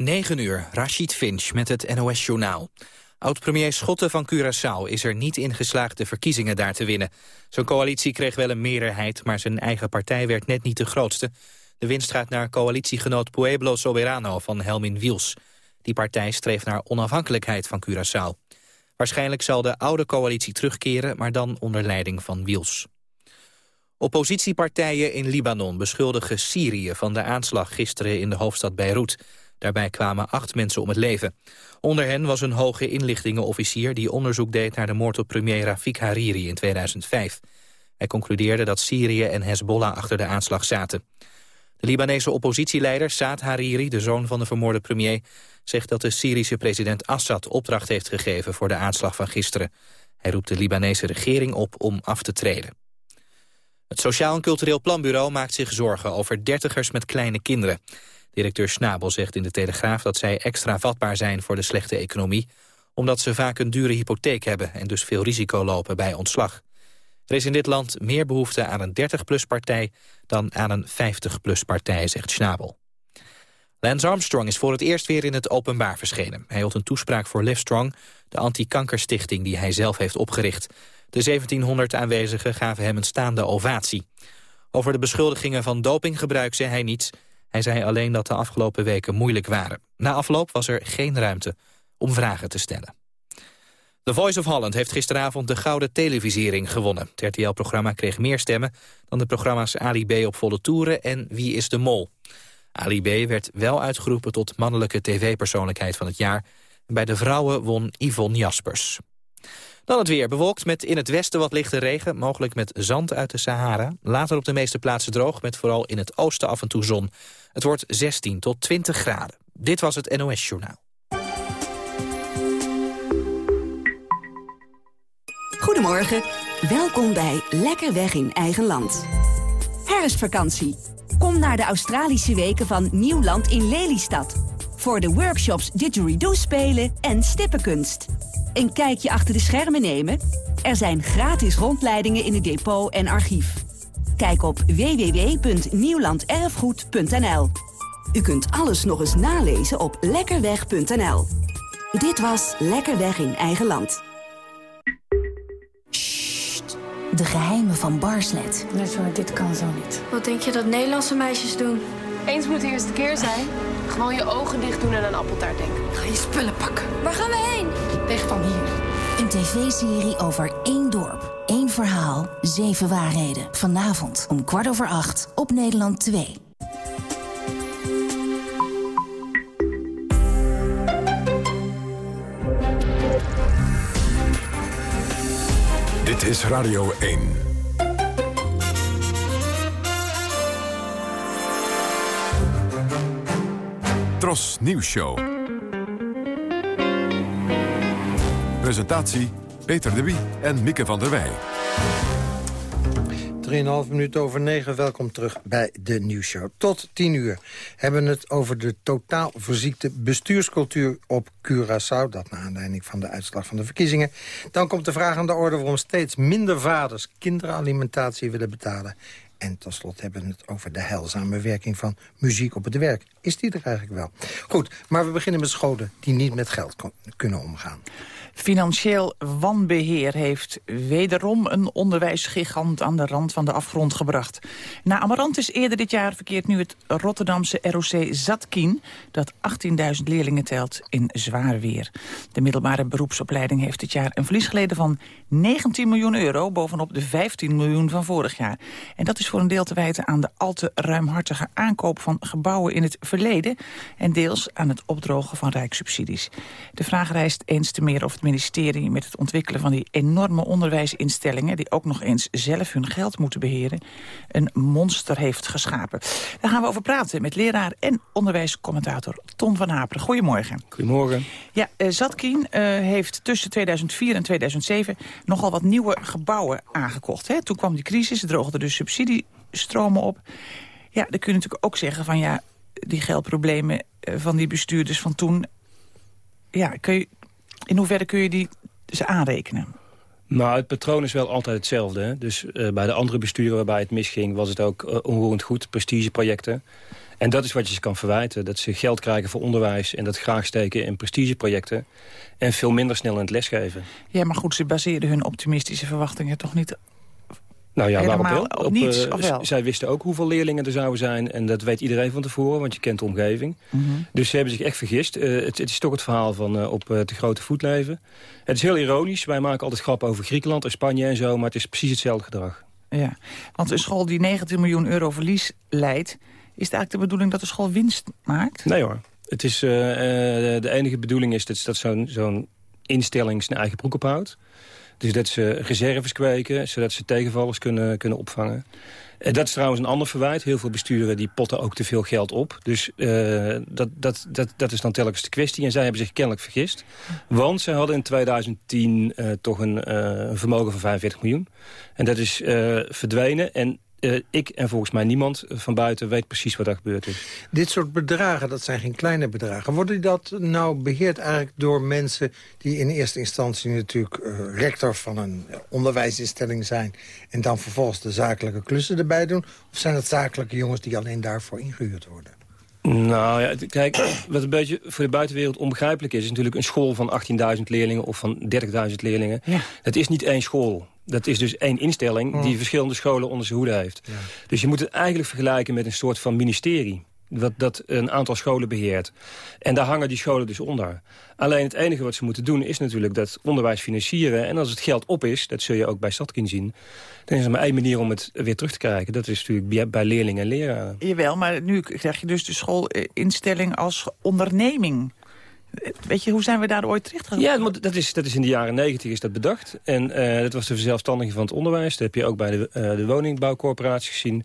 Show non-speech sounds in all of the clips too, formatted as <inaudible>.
9 uur, Rashid Finch met het NOS-journaal. Oud-premier Schotten van Curaçao is er niet in geslaagd de verkiezingen daar te winnen. Zijn coalitie kreeg wel een meerderheid, maar zijn eigen partij werd net niet de grootste. De winst gaat naar coalitiegenoot Pueblo Soberano van Helmin Wiels. Die partij streeft naar onafhankelijkheid van Curaçao. Waarschijnlijk zal de oude coalitie terugkeren, maar dan onder leiding van Wiels. Oppositiepartijen in Libanon beschuldigen Syrië van de aanslag gisteren in de hoofdstad Beirut. Daarbij kwamen acht mensen om het leven. Onder hen was een hoge inlichtingenofficier die onderzoek deed naar de moord op premier Rafik Hariri in 2005. Hij concludeerde dat Syrië en Hezbollah achter de aanslag zaten. De Libanese oppositieleider Saad Hariri, de zoon van de vermoorde premier... zegt dat de Syrische president Assad opdracht heeft gegeven voor de aanslag van gisteren. Hij roept de Libanese regering op om af te treden. Het Sociaal en Cultureel Planbureau maakt zich zorgen over dertigers met kleine kinderen. Directeur Snabel zegt in de Telegraaf dat zij extra vatbaar zijn voor de slechte economie, omdat ze vaak een dure hypotheek hebben en dus veel risico lopen bij ontslag. Er is in dit land meer behoefte aan een 30-plus partij dan aan een 50-plus partij, zegt Schnabel. Lance Armstrong is voor het eerst weer in het openbaar verschenen. Hij hield een toespraak voor Livestrong, de anti-kankerstichting die hij zelf heeft opgericht. De 1700 aanwezigen gaven hem een staande ovatie. Over de beschuldigingen van dopinggebruik zei hij niets. Hij zei alleen dat de afgelopen weken moeilijk waren. Na afloop was er geen ruimte om vragen te stellen. The Voice of Holland heeft gisteravond de Gouden Televisiering gewonnen. Het RTL-programma kreeg meer stemmen dan de programma's Ali B op volle toeren en Wie is de Mol. Ali B werd wel uitgeroepen tot mannelijke tv-persoonlijkheid van het jaar. Bij de vrouwen won Yvonne Jaspers. Dan het weer. Bewolkt met in het westen wat lichte regen, mogelijk met zand uit de Sahara. Later op de meeste plaatsen droog, met vooral in het oosten af en toe zon. Het wordt 16 tot 20 graden. Dit was het NOS Journaal. Goedemorgen, welkom bij Lekker Weg in Eigen Land. Herfstvakantie. Kom naar de Australische weken van Nieuwland in Lelystad. Voor de workshops Didgeridoo spelen en stippenkunst. Een kijkje achter de schermen nemen? Er zijn gratis rondleidingen in het depot en archief. Kijk op www.nieuwlanderfgoed.nl. U kunt alles nog eens nalezen op lekkerweg.nl. Dit was Lekkerweg in eigen land. Sst, de geheimen van Barslet. Nee, sorry, dit kan zo niet. Wat denk je dat Nederlandse meisjes doen? Eens moet de eerste keer zijn. Gewoon je ogen dicht doen en een appeltaart denken. Ga je spullen pakken. Waar gaan we heen? Weg van hier. Een tv-serie over één dorp, één verhaal, zeven waarheden. Vanavond om kwart over acht op Nederland 2. Dit is Radio 1. Tros Nieuws Show. Presentatie Peter de Wie en Mieke van der Wij. 3,5 minuten over 9. Welkom terug bij de nieuwsshow. Tot 10 uur hebben we het over de totaal verziekte bestuurscultuur op Curaçao. Dat naar aanleiding van de uitslag van de verkiezingen. Dan komt de vraag aan de orde waarom steeds minder vaders kinderalimentatie willen betalen. En tot slot hebben we het over de heilzame werking van muziek op het werk. Is die er eigenlijk wel? Goed, maar we beginnen met scholen die niet met geld kunnen omgaan. Financieel wanbeheer heeft wederom een onderwijsgigant aan de rand van de afgrond gebracht. Na Amarantis eerder dit jaar verkeert nu het Rotterdamse ROC Zatkin... dat 18.000 leerlingen telt in zwaar weer. De middelbare beroepsopleiding heeft dit jaar een verlies geleden van 19 miljoen euro... bovenop de 15 miljoen van vorig jaar. En dat is voor een deel te wijten aan de al te ruimhartige aankoop van gebouwen in het verleden... en deels aan het opdrogen van rijkssubsidies. De vraag rijst eens te meer of het ministerie met het ontwikkelen van die enorme onderwijsinstellingen... die ook nog eens zelf hun geld moeten beheren... een monster heeft geschapen. Daar gaan we over praten met leraar en onderwijscommentator Ton van Haperen. Goedemorgen. Goedemorgen. Ja, uh, Zatkin uh, heeft tussen 2004 en 2007 nogal wat nieuwe gebouwen aangekocht. Hè? Toen kwam die crisis, droogden de subsidiestromen op. Ja, dan kun je natuurlijk ook zeggen van ja, die geldproblemen uh, van die bestuurders van toen... Ja, kun je, in hoeverre kun je die ze aanrekenen? Maar het patroon is wel altijd hetzelfde. Hè? Dus uh, bij de andere besturen waarbij het misging... was het ook uh, onroerend goed, prestigeprojecten. En dat is wat je ze kan verwijten. Dat ze geld krijgen voor onderwijs en dat graag steken in prestigeprojecten. En veel minder snel in het lesgeven. Ja, maar goed, ze baseerden hun optimistische verwachtingen toch niet nou ja, Helemaal waarop op niets, uh, wel? Zij wisten ook hoeveel leerlingen er zouden zijn. En dat weet iedereen van tevoren, want je kent de omgeving. Mhm. Dus ze hebben zich echt vergist. Uh, het, het, is toch het verhaal van uh, op de grote voet leven. Het is heel ironisch. Wij maken altijd grappen over Griekenland en Spanje en zo. Maar het is precies hetzelfde gedrag. Ja, want een school die 19 miljoen euro verlies leidt... is het eigenlijk de bedoeling dat de school winst maakt? Nee hoor. Het is, de enige bedoeling is dat, dat zo'n zo'n instelling zijn eigen broek ophoudt. Dus dat ze reserves kweken, zodat ze tegenvallers kunnen, kunnen opvangen. En dat is trouwens een ander verwijt. Heel veel besturen die potten ook te veel geld op. Dus uh, dat, dat, dat, dat is dan telkens de kwestie. En zij hebben zich kennelijk vergist. Want ze hadden in 2010 uh, toch een, een vermogen van 45 miljoen. En dat is verdwenen. En uh, ik en volgens mij niemand van buiten weet precies wat er gebeurd is. Dit soort bedragen, dat zijn geen kleine bedragen. Worden dat nou beheerd eigenlijk door mensen... die in eerste instantie natuurlijk uh, rector van een onderwijsinstelling zijn... en dan vervolgens de zakelijke klussen erbij doen? Of zijn het zakelijke jongens die alleen daarvoor ingehuurd worden? Nou ja, kijk, <clears throat> wat een beetje voor de buitenwereld onbegrijpelijk is... is natuurlijk een school van 18.000 leerlingen of van 30.000 leerlingen. Ja. Het is niet één school. Dat is dus één instelling Oh. die verschillende scholen onder zijn hoede heeft. Ja. Dus je moet het eigenlijk vergelijken met een soort van ministerie. Wat, dat een aantal scholen beheert. En daar hangen die scholen dus onder. Alleen het enige wat ze moeten doen is natuurlijk dat onderwijs financieren. En als het geld op is, dat zul je ook bij Stadkin zien... dan is er maar één manier om het weer terug te krijgen. Dat is natuurlijk bij- bij leerlingen en leraren. Jawel, maar nu krijg je dus de schoolinstelling als onderneming. Weet je, hoe zijn we daar ooit terecht gekomen? Ja, maar dat is, dat is in de jaren negentig is dat bedacht. En eh, dat was de verzelfstandiging van het onderwijs. Dat heb je ook bij de, eh, de woningbouwcorporatie gezien.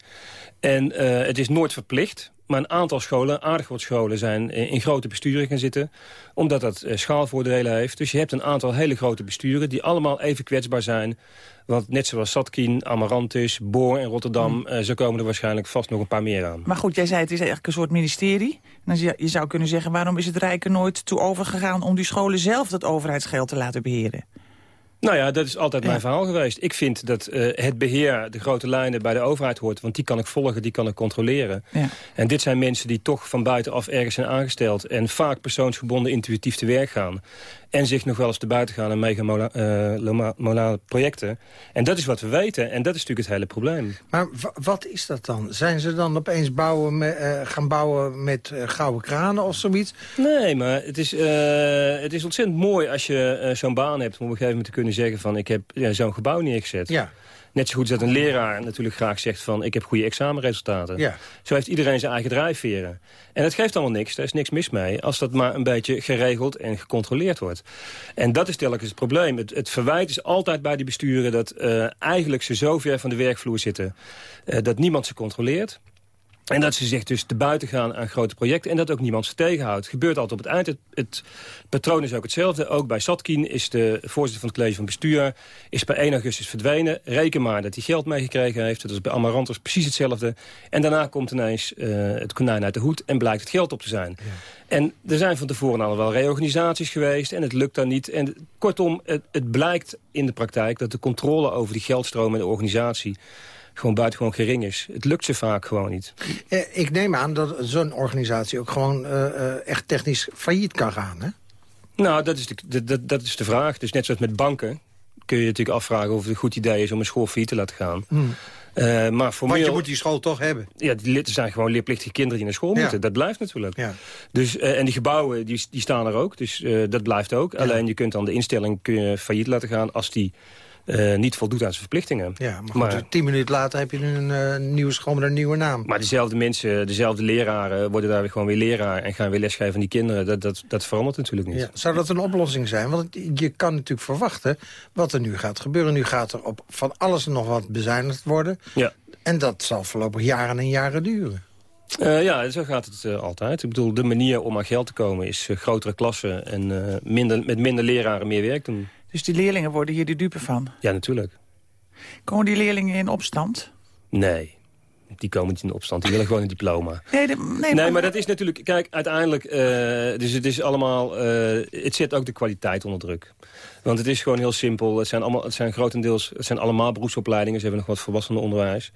En eh, het is nooit verplicht. Maar een aantal scholen, aardig wat scholen, zijn in, grote besturen gaan zitten. Omdat dat eh, schaalvoordelen heeft. Dus je hebt een aantal hele grote besturen die allemaal even kwetsbaar zijn. Want net zoals Satkin, Amarantis, Boor en Rotterdam... eh, zo komen er waarschijnlijk vast nog een paar meer aan. Maar goed, jij zei het is eigenlijk een soort ministerie. Je, je zou kunnen zeggen, waarom is het Rijk er nooit toe overgegaan... om die scholen zelf dat overheidsgeld te laten beheren? Nou ja, dat is altijd mijn verhaal geweest. Ik vind dat eh, het beheer, de grote lijnen bij de overheid hoort. Want die kan ik volgen, die kan ik controleren. Ja. En dit zijn mensen die toch van buitenaf ergens zijn aangesteld... en vaak persoonsgebonden intuïtief te werk gaan. En zich nog wel eens te buiten gaan aan megamolale projecten. En dat is wat we weten. En dat is natuurlijk het hele probleem. Maar wa- wat is dat dan? Zijn ze dan opeens bouwen me- eh, gaan bouwen met eh, gouden kranen of zoiets? Nee, maar het is, eh, het is ontzettend mooi als je eh, zo'n baan hebt... om op een gegeven moment te kunnen zeggen van... ik heb ja, zo'n gebouw neergezet. Ja, Net zo goed als dat een leraar natuurlijk graag zegt van... ik heb goede examenresultaten. ja. Zo heeft iedereen zijn eigen drijfveren. En dat geeft allemaal niks, daar is niks mis mee... als dat maar een beetje geregeld en gecontroleerd wordt. En dat is telkens het probleem. Het, het verwijt is altijd bij die besturen... dat eh, eigenlijk ze zo ver van de werkvloer zitten... eh, dat niemand ze controleert. En dat ze zich dus te buiten gaan aan grote projecten... en dat ook niemand ze tegenhoudt. Gebeurt altijd op het eind. Het, het patroon is ook hetzelfde. Ook bij Satkin is de voorzitter van het college van bestuur... is per 1 augustus verdwenen. Reken maar dat hij geld meegekregen heeft. Dat is bij Amarantos precies hetzelfde. En daarna komt ineens eh, het konijn uit de hoed... en blijkt het geld op te zijn. En er zijn van tevoren al wel reorganisaties geweest... en het lukt dan niet. En kortom, het, het blijkt in de praktijk... dat de controle over die geldstroom en de organisatie gewoon buitengewoon gering is. Het lukt ze vaak gewoon niet. Eh, ik neem aan dat zo'n organisatie ook gewoon eh, eh, echt technisch failliet kan gaan, hè? Nou, dat is, de, dat, dat is de vraag. Dus net zoals met banken kun je natuurlijk afvragen of het een goed idee is om een school failliet te laten gaan. Eh, maar formeel, Want je moet die school toch hebben. ja, die er zijn gewoon leerplichtige kinderen die naar school Ja. moeten. Dat blijft natuurlijk. Ja. Dus, eh, en die gebouwen die, die staan er ook, dus eh, dat blijft ook. Alleen je kunt dan de instelling kun je failliet laten gaan als die eh, niet voldoet aan zijn verplichtingen. Ja, maar goed, tien minuten later heb je nu een eh, nieuwe school met een nieuwe naam. Maar dezelfde mensen, dezelfde leraren worden daar weer gewoon weer leraar... en gaan weer lesgeven aan die kinderen. Dat, dat, dat verandert natuurlijk niet. Ja. Zou dat een oplossing zijn? Want je kan natuurlijk verwachten wat er nu gaat gebeuren. Nu gaat er op van alles en nog wat bezuinigd worden. Ja. En dat zal voorlopig jaren en jaren duren. Eh, ja, zo gaat het eh, altijd. Ik bedoel, de manier om aan geld te komen is eh, grotere klassen... en eh, minder, met minder leraren meer werk doen. Dus die leerlingen worden hier de dupe van. Ja, natuurlijk. Komen die leerlingen in opstand? Nee. Die komen niet in opstand, die willen gewoon een diploma. <laughs> Nee, de, nee, Nee, maar dat is natuurlijk... Kijk, uiteindelijk... eh, dus het is allemaal... eh, het zet ook de kwaliteit onder druk. Want het is gewoon heel simpel. Het zijn, allemaal, het zijn grotendeels... Het zijn allemaal beroepsopleidingen. Ze hebben nog wat volwassenenonderwijs.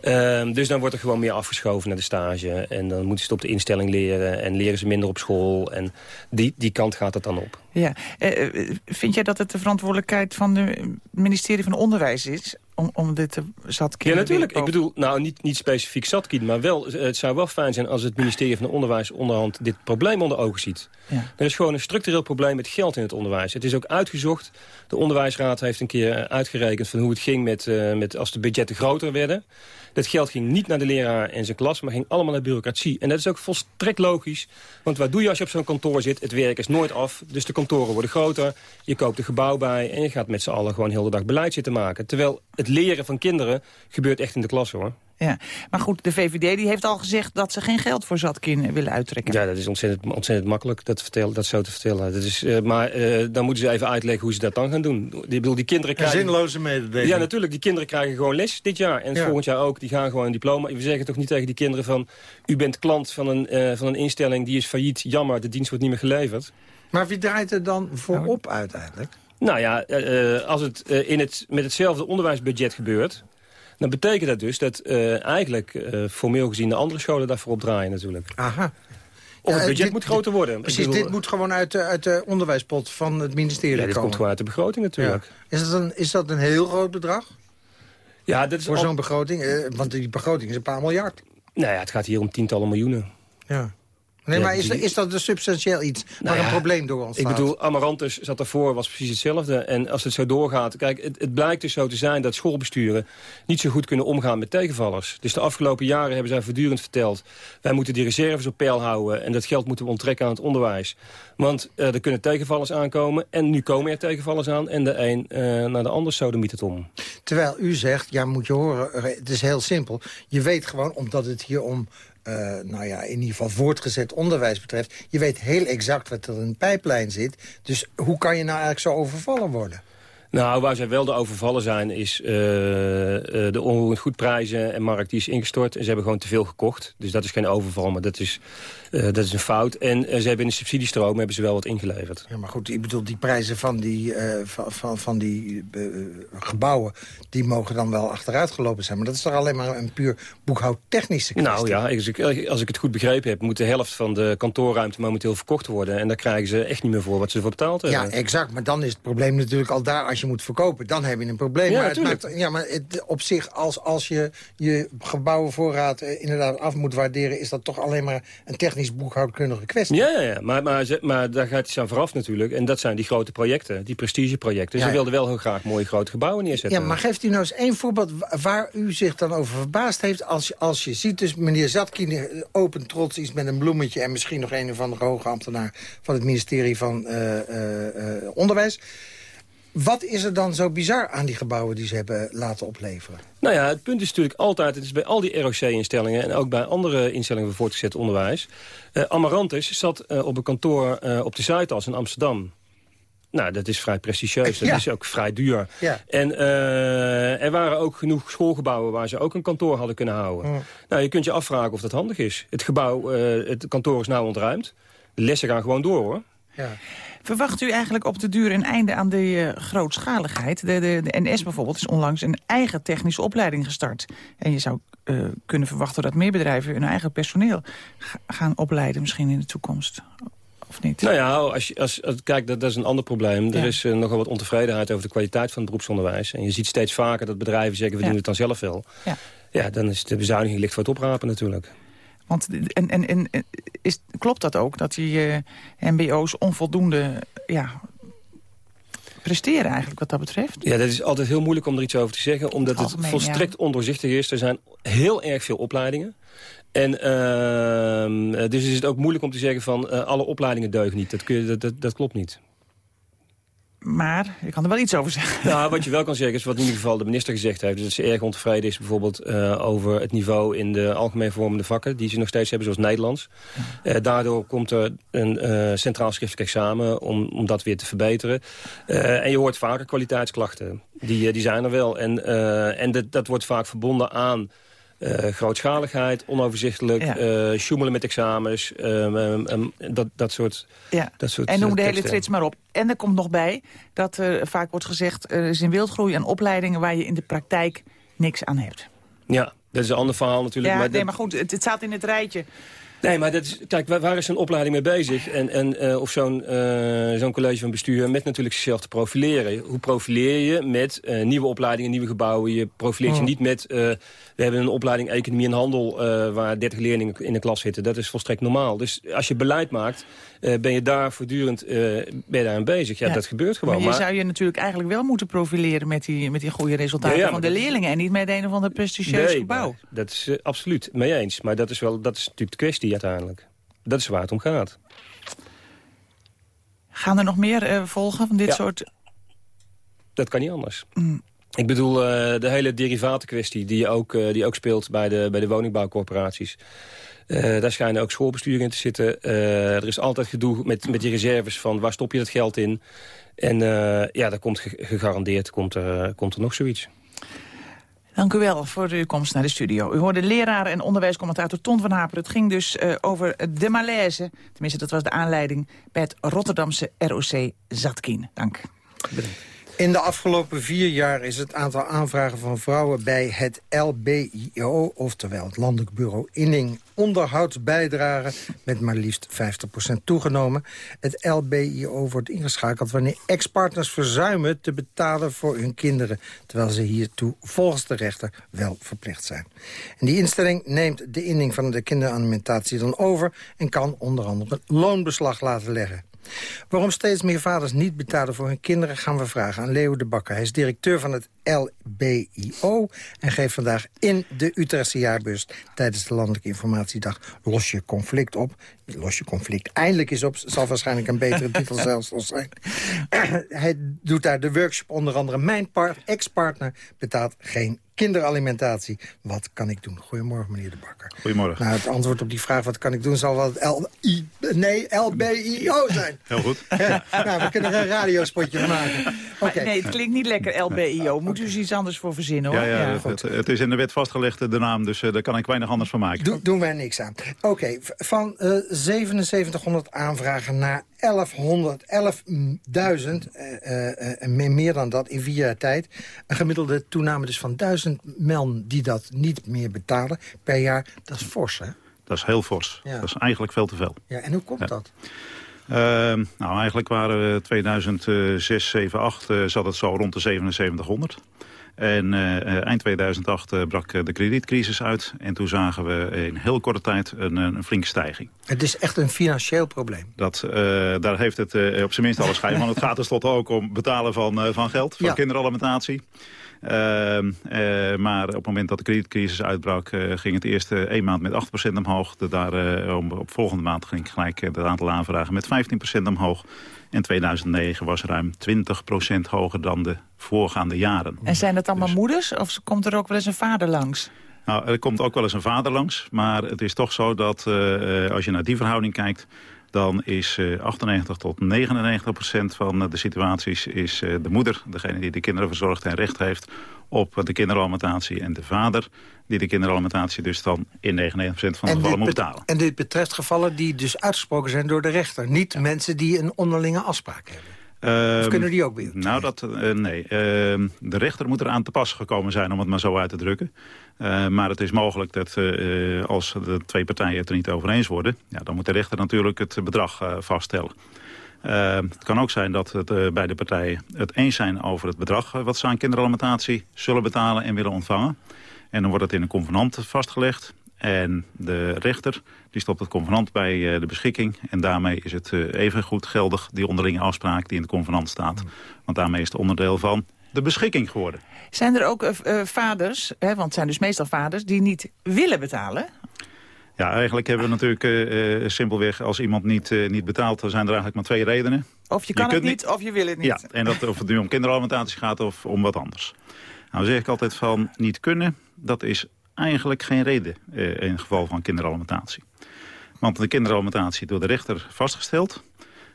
Ehm, dus dan wordt er gewoon meer afgeschoven naar de stage. En dan moeten ze het op de instelling leren. En leren ze minder op school. En die, die kant gaat het dan op. Ja. Eh, eh, vind jij dat het de verantwoordelijkheid van het ministerie van Onderwijs is... om, om dit te zat Ja, natuurlijk. Ik bedoel, nou niet, niet specifiek Zatkin, maar wel, het zou wel fijn zijn als het ministerie van Onderwijs onderhand dit probleem onder ogen ziet. Ja. Er is gewoon een structureel probleem met geld in het onderwijs. Het is ook uitgezocht. De onderwijsraad heeft een keer eh, uitgerekend van hoe het ging met, eh, met als de budgetten groter werden. Dat geld ging niet naar de leraar en zijn klas, maar ging allemaal naar bureaucratie. En dat is ook volstrekt logisch. Want wat doe je als je op zo'n kantoor zit? Het werk is nooit af, dus de kantoren worden groter. Je koopt een gebouw bij en je gaat met z'n allen gewoon heel de dag beleid zitten maken. Terwijl het leren van kinderen gebeurt echt in de klas hoor. Ja. Maar goed, de VVD die heeft al gezegd dat ze geen geld voor Zatkin willen uittrekken. Ja, dat is ontzettend, ontzettend makkelijk dat, vertellen, dat zo te vertellen. Dat is, eh, maar eh, dan moeten ze even uitleggen hoe ze dat dan gaan doen. Ik bedoel, die kinderen Een krijgen... zinloze mededeling. Ja, natuurlijk. Die kinderen krijgen gewoon les dit jaar. En Ja. volgend jaar ook. Die gaan gewoon een diploma. We zeggen toch niet tegen die kinderen van... u bent klant van een, eh, van een instelling die is failliet. Jammer, de dienst wordt niet meer geleverd. Maar wie draait er dan voorop uiteindelijk? Nou ja, als het, eh, in het met hetzelfde onderwijsbudget gebeurt... dan betekent dat dus dat eh, eigenlijk eh, formeel gezien de andere scholen daarvoor opdraaien natuurlijk. Aha. Of het budget dit- moet groter worden. Precies, bedoel, dit moet gewoon uit de, uit de onderwijspot van het ministerie ja, dit komen. komt gewoon uit de begroting natuurlijk. Ja. Is, dat een, is dat een heel groot bedrag Ja, dat is voor zo'n begroting? Eh, want die begroting is een paar miljard. Nou ja, het gaat hier om tientallen miljoenen. Ja. Nee, maar is, is dat een substantieel iets waar Nou ja, een probleem door ontstaat? Ik bedoel, Amarantus zat ervoor, was precies hetzelfde. En als het zo doorgaat... Kijk, het, het blijkt dus zo te zijn dat schoolbesturen... niet zo goed kunnen omgaan met tegenvallers. Dus de afgelopen jaren hebben zij voortdurend verteld... wij moeten die reserves op peil houden... en dat geld moeten we onttrekken aan het onderwijs. Want eh, er kunnen tegenvallers aankomen... en nu komen er tegenvallers aan... en de een eh, naar de ander sodemiet het om. Terwijl u zegt, ja, moet je horen, het is heel simpel. Je weet gewoon, omdat het hier om, nou ja, in ieder geval voortgezet onderwijs betreft... je weet heel exact wat er in de pijplijn zit. Dus hoe kan je nou eigenlijk zo overvallen worden? Nou, waar zij wel de overvallen zijn, is eh, eh, de onroerend goedprijzen en markt die is ingestort. En ze hebben gewoon te veel gekocht. Dus dat is geen overval, maar dat is, eh, dat is een fout. En eh, ze hebben in de subsidiestroom hebben ze wel wat ingeleverd. Ja, maar goed, ik bedoel, die prijzen van die, eh, van, van, van die gebouwen... die mogen dan wel achteruit gelopen zijn. Maar dat is toch alleen maar een puur boekhoudtechnische kwestie? Nou ja, als ik, als ik het goed begrepen heb... moet de helft van de kantoorruimte momenteel verkocht worden. En daar krijgen ze echt niet meer voor wat ze ervoor betaald hebben. Ja, exact. Maar dan is het probleem natuurlijk al daar als je moet verkopen. Dan heb je een probleem. Ja, maar het maakt, ja, maar het, op zich, als, als je je gebouwenvoorraad inderdaad af moet waarderen... is dat toch alleen maar een technisch boekhoudkundige kwestie. Ja, ja, ja. Maar, maar, ze- maar daar gaat iets aan vooraf natuurlijk. En dat zijn die grote projecten, die prestigeprojecten. Ja, Ze ja. wilden wel heel graag mooie grote gebouwen neerzetten. Ja, maar geeft u nou eens één voorbeeld wa- waar u zich dan over verbaasd heeft... als, je- als je ziet, dus meneer Zatkin eh, opent trots iets met een bloemetje... en misschien nog een of andere hoge ambtenaar van het ministerie van eh, eh, Onderwijs... Wat is er dan zo bizar aan die gebouwen die ze hebben laten opleveren? Nou ja, het punt is natuurlijk altijd... het is bij al die ROC-instellingen en ook bij andere instellingen voor voortgezet onderwijs... eh, Amarantus zat eh, op een kantoor eh, op de Zuidas in Amsterdam. Nou, dat is vrij prestigieus. Dat Ja. is ook vrij duur. Ja. En eh, er waren ook genoeg schoolgebouwen waar ze ook een kantoor hadden kunnen houden. Nou, je kunt je afvragen of dat handig is. Het gebouw, eh, het kantoor is nou ontruimd. De lessen gaan gewoon door, hoor. Ja. Verwacht u eigenlijk op de duur een einde aan de eh, grootschaligheid? De, de, de NS bijvoorbeeld is onlangs een eigen technische opleiding gestart. En je zou eh, kunnen verwachten dat meer bedrijven hun eigen personeel ga- gaan opleiden misschien in de toekomst. Of niet? Nou ja, als je, als, als- kijk, dat, dat is een ander probleem. Ja. Er is eh, nogal wat ontevredenheid over de kwaliteit van het beroepsonderwijs. En je ziet steeds vaker dat bedrijven zeggen, we Ja. doen het dan zelf wel. Ja. Ja, dan is de bezuiniging ligt voor het oprapen natuurlijk. Want en, en, en is, klopt dat ook, dat die eh, mbo's onvoldoende ja, presteren eigenlijk wat dat betreft? Ja, dat is altijd heel moeilijk om er iets over te zeggen. Omdat het Algemeen, volstrekt ondoorzichtig is. Er zijn heel erg veel opleidingen. En ehm, dus is het ook moeilijk om te zeggen van eh, alle opleidingen deugen niet. Dat, kun je, dat, dat, dat klopt niet. Maar ik kan er wel iets over zeggen. <laughs> Nou, wat je wel kan zeggen is wat in ieder geval de minister gezegd heeft. Dus dat ze erg ontevreden is bijvoorbeeld eh, over het niveau in de algemeen vormende vakken. Die ze nog steeds hebben, zoals Nederlands. Eh, daardoor komt er een eh, centraal schriftelijk examen om, om dat weer te verbeteren. En je hoort vaker kwaliteitsklachten. Die, die zijn er wel. En, en dat, dat wordt vaak verbonden aan Uh, grootschaligheid, onoverzichtelijk, Ja. eh, met examens, ehm, ehm, ehm, dat, dat soort... Ja. Dat soort En noem eh, de hele trits maar op. En er komt nog bij dat er vaak wordt gezegd... er is een wildgroei aan opleidingen waar je in de praktijk niks aan hebt. Ja, dat is een ander verhaal natuurlijk. Ja, maar nee, dat- maar goed, het, het staat in het rijtje. Nee, maar dat is, kijk, waar, is zo'n opleiding mee bezig? En, en, eh, of zo'n eh, zo'n college van bestuur met natuurlijk zichzelf te profileren. Hoe profileer je met eh, nieuwe opleidingen, nieuwe gebouwen? Je profileert je Hmm. niet met... we hebben een opleiding Economie en Handel... waar 30 leerlingen in de klas zitten. Dat is volstrekt normaal. Dus als je beleid maakt, ben je daar voortdurend ben je daar aan bezig. Ja, Ja. dat gebeurt gewoon. Maar je zou je natuurlijk eigenlijk wel moeten profileren... met die, met die goede resultaten Ja, ja, van de leerlingen... en niet met een of ander prestigieus Nee, gebouw. dat is absoluut mee eens. Maar dat is, wel, dat is natuurlijk de kwestie uiteindelijk. Dat is waar het om gaat. Gaan er nog meer eh, volgen van dit Ja. soort... Dat kan niet anders. Mm. Ik bedoel, eh, de hele derivatenkwestie die ook, eh, die ook speelt bij de, bij de woningbouwcorporaties. Daar schijnen ook schoolbesturen in te zitten. Er is altijd gedoe met, met die reserves van waar stop je dat geld in. En ja, daar komt ge- gegarandeerd komt er, komt er nog zoiets. Dank u wel voor uw komst naar de studio. U hoorde leraar en onderwijscommentator Ton van Haper. Het ging dus eh, over de malaise, tenminste dat was de aanleiding... bij het Rotterdamse ROC Zatkin. Dank. In de afgelopen vier jaar is het aantal aanvragen van vrouwen bij het LBIO... oftewel het Landelijk Bureau Inning onderhoudsbijdragen... met maar liefst 50% toegenomen. Het LBIO wordt ingeschakeld wanneer ex-partners verzuimen... te betalen voor hun kinderen, terwijl ze hiertoe volgens de rechter wel verplicht zijn. En die instelling neemt de inning van de kinderalimentatie dan over... en kan onder andere loonbeslag laten leggen. Waarom steeds meer vaders niet betalen voor hun kinderen... gaan we vragen aan Leo de Bakker. Hij is directeur van het LBIO... en geeft vandaag in de Utrechtse jaarbeurs... tijdens de Landelijke Informatiedag Los je conflict op. Los je conflict eindelijk is op. Zal waarschijnlijk een betere <laughs> titel zelfs nog zijn. <clears throat> Hij doet daar de workshop onder andere. Mijn par- ex-partner betaalt geen kinderalimentatie. Wat kan ik doen? Goedemorgen, meneer de Bakker. Goedemorgen. Nou, het antwoord op die vraag, wat kan ik doen, zal wel het LI, nee, LBIO zijn. Heel goed. Ja, nou, we kunnen er een radiospotje van maken. Oké. Maar Nee, het klinkt niet lekker LBIO. Moet u eens iets anders voor verzinnen, hoor. Ja, ja, het, het, het is in de wet vastgelegd, de naam, dus eh, daar kan ik weinig anders van maken. Doe, doen wij niks aan. Oké, van eh 7700 aanvragen naar 1100, 11.000, eh, eh, eh, meer- meer dan dat in vier jaar tijd. Een gemiddelde toename dus van 1000 melden die dat niet meer betalen per jaar. Dat is fors, hè? Dat is heel fors. Ja. Dat is eigenlijk veel te veel. Ja, en hoe komt Ja. dat? Ehm, nou, eigenlijk waren we 2006, 7, 8 eh, zat het zo rond de 7700. En eh, eh, eind 2008 eh, brak de kredietcrisis uit. En toen zagen we in heel korte tijd een, een flinke stijging. Het is echt een financieel probleem. Dat, daar heeft het op zijn minst alle schijn van. <laughs> Het gaat tenslotte ook om betalen van, van geld, van Ja. kinderalimentatie. Ehm, eh, maar op het moment dat de kredietcrisis uitbrak... eh, ging het eerst eh, één maand met 8% omhoog. De, daar, eh, om, op volgende maand ging gelijk het aantal aanvragen met 15% omhoog. En 2009 was ruim 20% hoger dan de voorgaande jaren. En zijn dat allemaal Dus- moeders? Of komt er ook wel eens een vader langs? Nou, er komt ook wel eens een vader langs. Maar het is toch zo dat als je naar die verhouding kijkt... dan is eh 98 tot 99 procent van eh, de situaties... is eh, de moeder, degene die de kinderen verzorgt en recht heeft... op eh, de kinderalimentatie. En de vader die de kinderalimentatie dus dan in 99 procent van de gevallen moet bet- betalen. en dit betreft gevallen die dus uitgesproken zijn door de rechter. Niet mensen die een onderlinge afspraak hebben. Of Ehm, kunnen die ook weer? Nou, dat, eh, nee. Ehm, de rechter moet eraan te pas gekomen zijn, om het maar zo uit te drukken. Eh, maar het is mogelijk dat eh, als de twee partijen het er niet over eens worden... Ja, dan moet de rechter natuurlijk het bedrag vaststellen. Ehm, het kan ook zijn dat het, beide partijen het eens zijn over het bedrag... wat ze aan kinderalimentatie zullen betalen en willen ontvangen. En dan wordt het in een convenant vastgelegd. En de rechter die stopt het convenant bij eh, de beschikking. En daarmee is het eh, even goed geldig, die onderlinge afspraak die in het convenant staat. Want daarmee is het onderdeel van de beschikking geworden. Zijn er ook eh, vaders, hè, want het zijn dus meestal vaders... die niet willen betalen? Ja, eigenlijk hebben we natuurlijk simpelweg... als iemand niet, niet betaalt, dan zijn er eigenlijk maar twee redenen. Of je kan het niet, of je wil het niet? Ja, en dat, of het nu om kinderalimentatie gaat of om wat anders. Nou zeg ik altijd van niet kunnen, dat is eigenlijk geen reden eh, in het geval van kinderalimentatie. Want de kinderalimentatie door de rechter vastgesteld...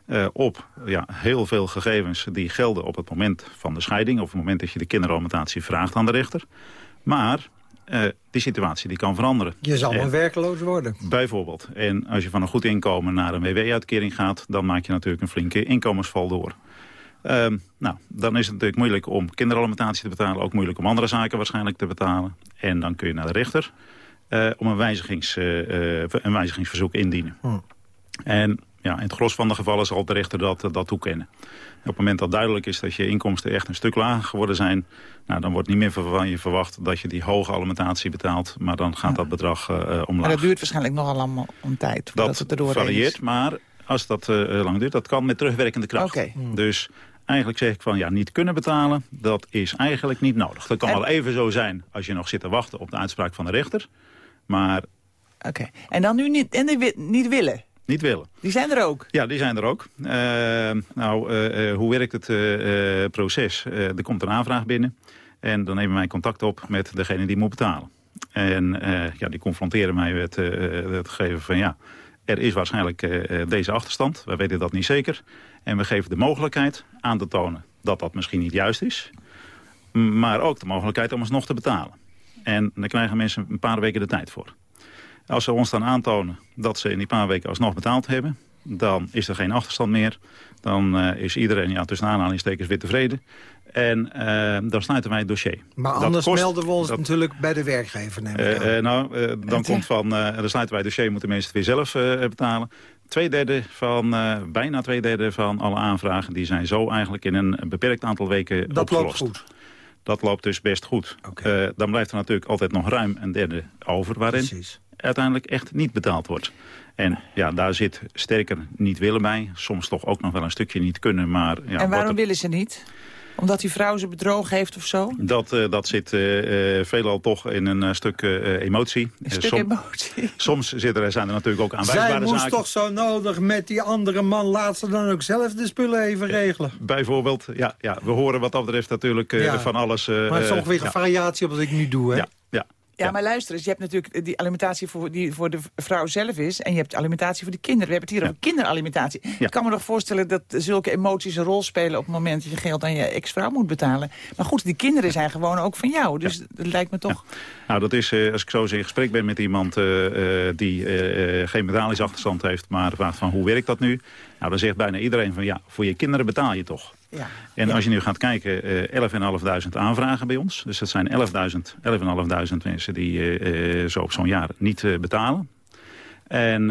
eh, op ja, heel veel gegevens die gelden op het moment van de scheiding... of het moment dat je de kinderalimentatie vraagt aan de rechter. Maar uh, die situatie die kan veranderen. Je zal maar werkloos worden. Bijvoorbeeld. En als je van een goed inkomen naar een WW-uitkering gaat... dan maak je natuurlijk een flinke inkomensval door. Ehm, nou, dan is het natuurlijk moeilijk om kinderalimentatie te betalen. Ook moeilijk om andere zaken waarschijnlijk te betalen. En dan kun je naar de rechter uh, om een, wijzigings, uh, een wijzigingsverzoek indienen. Hm. En ja, in het gros van de gevallen zal de rechter dat, dat toekennen. Op het moment dat duidelijk is dat je inkomsten echt een stuk lager geworden zijn... Nou, dan wordt niet meer van je verwacht dat je die hoge alimentatie betaalt. Maar dan gaat dat bedrag uh, omlaag. Maar dat duurt waarschijnlijk nogal allemaal een tijd. Dat, het er varieert, maar als dat uh, lang duurt, dat kan met terugwerkende kracht. Okay. Hmm. Dus eigenlijk zeg ik van ja, niet kunnen betalen, dat is eigenlijk niet nodig. Dat kan wel even zo zijn als je nog zit te wachten op de uitspraak van de rechter. Maar... Oké, en dan nu niet, en niet willen? Niet willen. Die zijn er ook? Ja, die zijn er ook. Uh, nou, uh, hoe werkt het uh, proces? er komt een aanvraag binnen en dan nemen wij contact op met degene die moet betalen. En ja, die confronteren mij met het geven van ja, er is waarschijnlijk deze achterstand. Wij weten dat niet zeker. En we geven de mogelijkheid aan te tonen dat dat misschien niet juist is. Maar ook de mogelijkheid om eens nog te betalen. En daar krijgen mensen een paar weken de tijd voor. Als ze ons dan aantonen dat ze in die paar weken alsnog betaald hebben... dan is er geen achterstand meer. Dan uh, is iedereen ja, tussen aanhalingstekens weer tevreden. En uh, dan sluiten wij het dossier. Maar anders melden we ons natuurlijk bij de werkgever. Uh, nou, dan komt van, dan sluiten wij het dossier, moeten mensen het weer zelf betalen. Tweederde van, bijna twee derde van alle aanvragen... die zijn zo eigenlijk in een beperkt aantal weken dat opgelost. Loopt goed. Dat loopt dus best goed. Okay. dan blijft er natuurlijk altijd nog ruim een derde over... waarin Precies uiteindelijk echt niet betaald wordt. En ja, daar zit sterker niet willen bij. Soms toch ook nog wel een stukje niet kunnen. Maar, ja, en waarom willen ze niet? Omdat die vrouw ze bedrogen heeft of zo? Dat, uh, dat zit uh, veelal toch in een stuk emotie. Een stuk emotie? <laughs> Soms zit er, zijn er natuurlijk ook aanwijsbare zaken. Zij moest toch zo nodig met die andere man... laat ze dan ook zelf de spullen even regelen? bijvoorbeeld, ja, ja. We horen wat dat betreft natuurlijk ja. van alles. maar het is ongeveer een variatie op wat ik nu doe, hè? Ja, ja. Ja, maar luister eens, je hebt natuurlijk die alimentatie voor, die voor de vrouw zelf is... en je hebt alimentatie voor de kinderen. We hebben het hier over kinderalimentatie. Ik kan me nog voorstellen dat zulke emoties een rol spelen... op het moment dat je geld aan je ex-vrouw moet betalen. Maar goed, die kinderen zijn gewoon ook van jou. Dus dat lijkt me toch... Nou, dat is, uh, als ik zo eens in gesprek ben met iemand uh, uh, die geen betalingsachterstand heeft... maar vraagt van hoe werkt dat nu? Nou, dan zegt bijna iedereen van ja, voor je kinderen betaal je toch. Ja. En als je nu gaat kijken, uh, 11.500 aanvragen bij ons. Dus dat zijn 11.500 11 mensen die uh, zo op zo'n jaar niet uh, betalen. En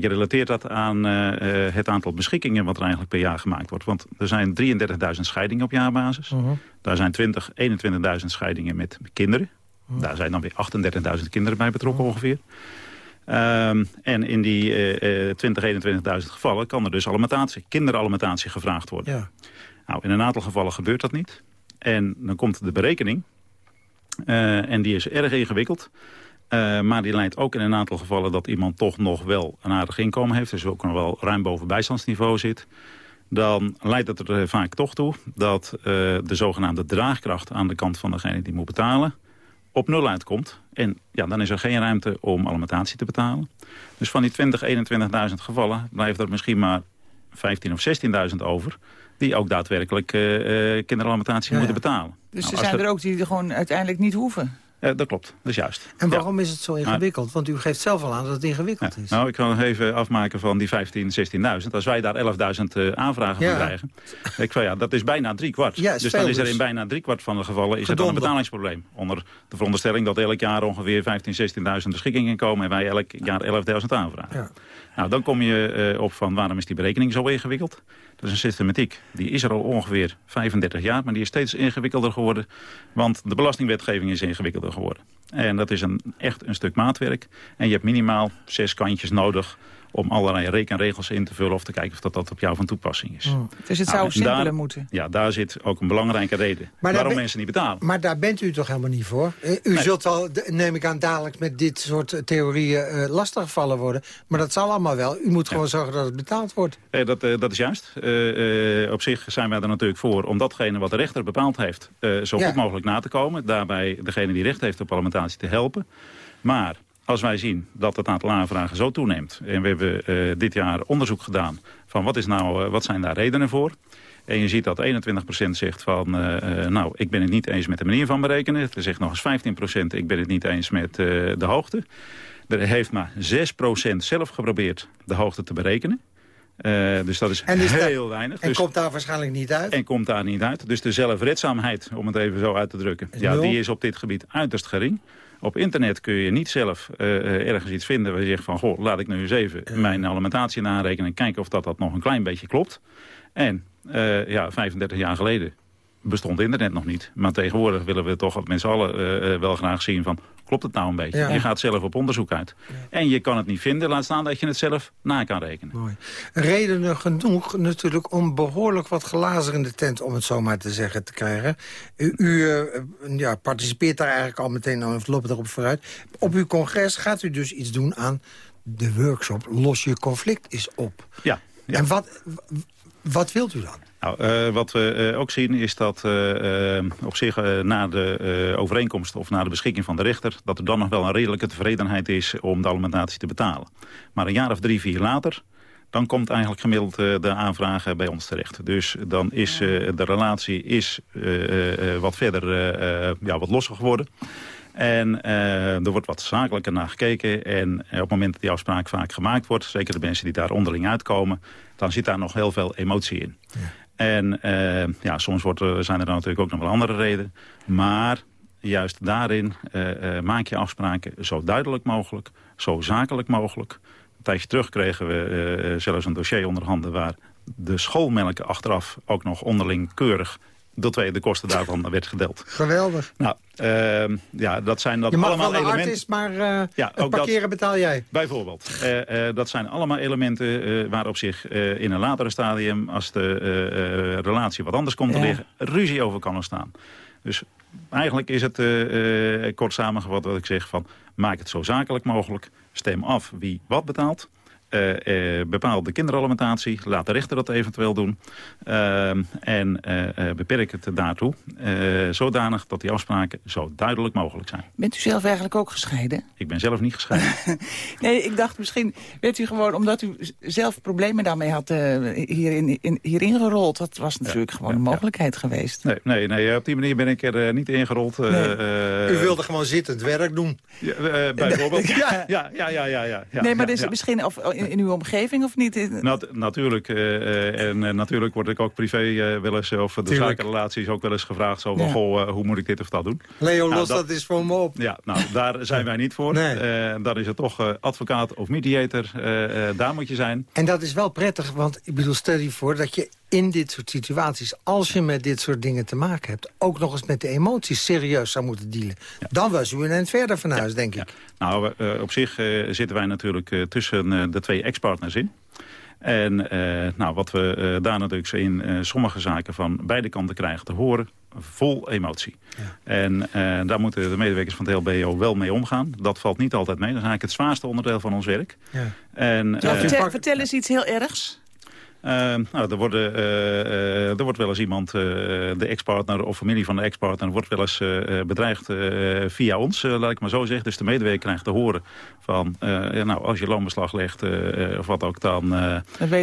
je relateert dat aan het aantal beschikkingen wat er eigenlijk per jaar gemaakt wordt. Want er zijn 33.000 scheidingen op jaarbasis. -huh. Daar zijn 20, 21.000 scheidingen met kinderen. -huh. Daar zijn dan weer 38.000 kinderen bij betrokken ongeveer. Um, en in die uh, 20, 21.000 gevallen kan er dus alimentatie, kinderalimentatie gevraagd worden. Ja. Nou, in een aantal gevallen gebeurt dat niet. En dan komt de berekening. Uh, en die is erg ingewikkeld. Uh, maar die leidt ook in een aantal gevallen dat iemand toch nog wel een aardig inkomen heeft. Dus ook nog wel ruim boven bijstandsniveau zit. Dan leidt het er vaak toch toe dat uh, de zogenaamde draagkracht aan de kant van degene die moet betalen op nul uitkomt. En ja, dan is er geen ruimte om alimentatie te betalen. Dus van die 20, 21.000 gevallen blijft er misschien maar 15 of 16.000 over die ook daadwerkelijk uh, kinderalimentatie ja, moeten betalen. Dus nou, er zijn er ook die er gewoon uiteindelijk niet hoeven? Uh, dat klopt, dat is juist. En waarom is het zo ingewikkeld? Want u geeft zelf al aan dat het ingewikkeld is. Nou, ik kan even afmaken van die 15, 16.000. Als wij daar 11.000 uh, aanvragen van krijgen, ik van, ja, dat is bijna drie kwart. dus dan is er in bijna drie kwart van de gevallen is er dan een betalingsprobleem. Onder de veronderstelling dat elk jaar ongeveer 15, 16.000 beschikkingen komen... en wij elk jaar 11.000 aanvragen. Nou, dan kom je op van waarom is die berekening zo ingewikkeld? Dat is een systematiek. Die is er al ongeveer 35 jaar, maar die is steeds ingewikkelder geworden. Want de belastingwetgeving is ingewikkelder geworden. En dat is een, echt een stuk maatwerk. En je hebt minimaal zes kantjes nodig om allerlei rekenregels in te vullen... of te kijken of dat, dat op jou van toepassing is. Hmm. Dus het zou nou, simpeler moeten? Ja, daar zit ook een belangrijke reden waarom mensen niet betalen. Maar daar bent u toch helemaal niet voor? U zult wel, neem ik aan, dadelijk met dit soort theorieën uh, lastiggevallen worden. Maar dat zal allemaal wel. U moet gewoon zorgen dat het betaald wordt. Eh, dat, uh, dat is juist. Uh, op zich zijn wij er natuurlijk voor om datgene wat de rechter bepaald heeft... zo goed mogelijk na te komen. Daarbij degene die recht heeft op alimentatie te helpen. Maar als wij zien dat het aantal aanvragen zo toeneemt... en we hebben uh, dit jaar onderzoek gedaan van wat, is nou, uh, wat zijn daar redenen voor... En je ziet dat 21% zegt van, nou, ik ben het niet eens met de manier van berekenen. Er zegt nog eens 15% ik ben het niet eens met de hoogte. Er heeft maar 6% zelf geprobeerd de hoogte te berekenen. Uh, dus dat is, heel weinig. En dus, komt daar waarschijnlijk niet uit? En komt daar niet uit. Dus de zelfredzaamheid, om het even zo uit te drukken... ja, die is op dit gebied uiterst gering. Op internet kun je niet zelf uh, ergens iets vinden waar je zegt van... goh, laat ik nu eens even mijn alimentatie narekenen... en kijken of dat, dat nog een klein beetje klopt. En uh, ja, 35 jaar geleden bestond internet nog niet. Maar tegenwoordig willen we toch met z'n allen wel graag zien van klopt het nou een beetje? Je gaat zelf op onderzoek uit. En je kan het niet vinden, laat staan dat je het zelf na kan rekenen. Mooi. Redenen genoeg natuurlijk om behoorlijk wat glazen in de tent... om het zo maar te zeggen, te krijgen. U, u eh, ja, participeert daar eigenlijk al meteen aan, of loopt erop vooruit. Op uw congres gaat u dus iets doen aan de workshop Los je conflict is op. Ja. ja. En wat, wat wilt u dan? Nou, uh, wat we uh, ook zien is dat uh, op zich na de overeenkomst of na de beschikking van de rechter... dat er dan nog wel een redelijke tevredenheid is om de alimentatie te betalen. Maar een jaar of drie, vier later dan komt eigenlijk gemiddeld de aanvraag bij ons terecht. Dus dan is de relatie is, wat verder ja, wat losser geworden. En er wordt wat zakelijker naar gekeken. En op het moment dat die afspraak vaak gemaakt wordt... zeker de mensen die daar onderling uitkomen... dan zit daar nog heel veel emotie in. Ja. En uh, ja, soms wordt, zijn er dan natuurlijk ook nog wel andere redenen. Maar juist daarin uh, uh, maak je afspraken zo duidelijk mogelijk, zo zakelijk mogelijk. Een tijdje terug kregen we zelfs een dossier onder handen... waar de schoolmelken achteraf ook nog onderling keurig de tweede kosten daarvan <laughs> werd gedeeld. Geweldig. Nou, uh, ja, dat zijn dat je mag allemaal wel elementen. Artist, maar uh, ja, het parkeren dat, betaal jij. Bijvoorbeeld. Uh, dat zijn allemaal elementen waar op zich in een latere stadium... als de relatie wat anders komt te liggen, ruzie over kan ontstaan. Dus eigenlijk is het kort samengevat wat ik zeg van... maak het zo zakelijk mogelijk, stem af wie wat betaalt... Uh, uh, bepaal de kinderalimentatie. Laat de rechter dat eventueel doen. Uh, en beperk het daartoe. zodanig dat die afspraken zo duidelijk mogelijk zijn. Bent u zelf eigenlijk ook gescheiden? Ik ben zelf niet gescheiden. <laughs> nee, ik dacht misschien werd u gewoon omdat u zelf problemen daarmee had hierin, in, hierin gerold. Dat was natuurlijk gewoon een mogelijkheid geweest. Nee, nee, nee, op die manier ben ik er niet ingerold. Nee. u wilde gewoon zittend werk doen. Ja, bijvoorbeeld. <laughs> ja, ja, ja, ja, ja, ja, Nee, maar dus misschien... Of, in, in, uw omgeving of niet? Nat, natuurlijk. Uh, en uh, natuurlijk word ik ook privé uh, wel eens, of de zakenrelaties ook wel eens gevraagd. Zo van, ja. goh, hoe moet ik dit of dat doen? Leo, nou, los dat, dat is voor me op. Ja, nou, daar <laughs> zijn wij niet voor. Nee. dan is het toch advocaat of mediator. daar moet je zijn. En dat is wel prettig, want ik bedoel, stel je voor dat je in dit soort situaties, als je met dit soort dingen te maken hebt... ook nog eens met de emoties serieus zou moeten dealen. Ja. Dan was u een eind verder van huis, ja, denk ik. Nou, uh, op zich uh, zitten wij natuurlijk uh, tussen de twee ex-partners in. En nou, wat we daar natuurlijk in sommige zaken van beide kanten krijgen te horen... vol emotie. Ja. En daar moeten de medewerkers van het LBO wel mee omgaan. Dat valt niet altijd mee. Dat is eigenlijk het zwaarste onderdeel van ons werk. Ja. En, vertel, vertel eens iets heel ergs. Uh, nou, er, worden, uh, uh, er wordt wel eens iemand, de ex-partner of familie van de ex-partner... wordt wel eens bedreigd via ons, laat ik maar zo zeggen. Dus de medewerker krijgt te horen van... nou, als je loonbeslag legt of wat ook dan...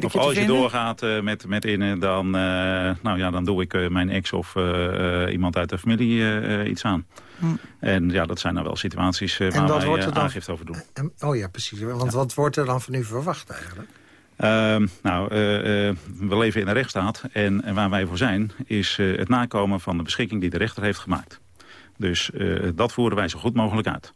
of als je doorgaat met, met innen, dan, nou, ja, dan doe ik mijn ex of iemand uit de familie iets aan. Hm. En ja, dat zijn dan wel situaties waar wij wordt er dan... aangifte over doen. oh ja, precies. Want ja. wat wordt er dan van u verwacht eigenlijk? Uh, nou, uh, uh, we leven in een rechtsstaat en, en waar wij voor zijn... is het nakomen van de beschikking die de rechter heeft gemaakt. Dus dat voeren wij zo goed mogelijk uit.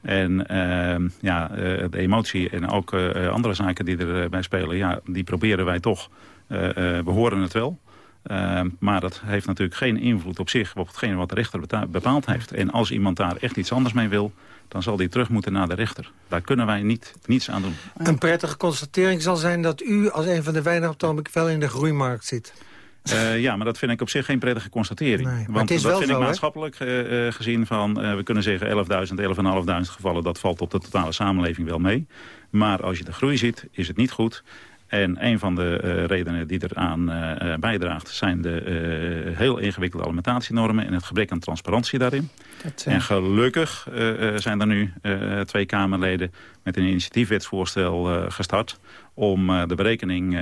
En ehm, ja, de emotie en ook andere zaken die erbij spelen... Ja, die proberen wij toch. we horen het wel. Ehm, maar dat heeft natuurlijk geen invloed op zich... op hetgene wat de rechter bepaald heeft. En als iemand daar echt iets anders mee wil dan zal die terug moeten naar de rechter. Daar kunnen wij niet, niets aan doen. Een prettige constatering zal zijn dat u als een van de weinigen op het wel in de groeimarkt zit. Uh, ja, maar dat vind ik op zich geen prettige constatering. Nee, Want dat vind zo, ik maatschappelijk uh, uh, gezien van... we kunnen zeggen 11.000, 11.500 gevallen... dat valt op de totale samenleving wel mee. Maar als je de groei ziet, is het niet goed. En een van de uh, redenen die eraan uh, bijdraagt... zijn de uh, heel ingewikkelde alimentatienormen... en het gebrek aan transparantie daarin. Dat, en gelukkig zijn er nu twee Kamerleden... met een initiatiefwetsvoorstel gestart om de berekening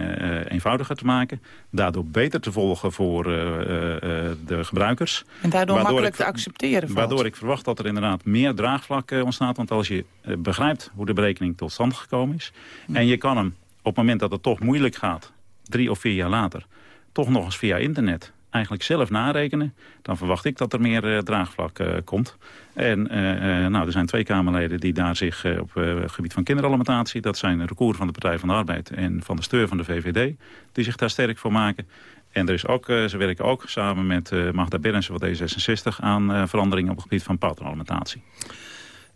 eenvoudiger te maken. Daardoor beter te volgen voor de gebruikers. En daardoor makkelijk te accepteren valt. Waardoor ik verwacht dat er inderdaad meer draagvlak ontstaat. Want als je begrijpt hoe de berekening tot stand gekomen is... en je kan hem het moment dat het toch moeilijk gaat, drie of vier jaar later... toch nog eens via internet eigenlijk zelf narekenen... dan verwacht ik dat er meer uh, draagvlak uh, komt. En uh, nou, er zijn twee Kamerleden die daar zich op het gebied van kinderalimentatie... dat zijn de recours van de Partij van de Arbeid en van de steur van de VVD... die zich daar sterk voor maken. En er is ook, ze werken ook samen met Magda Berendsen van D66... aan veranderingen op het gebied van pateralimentatie.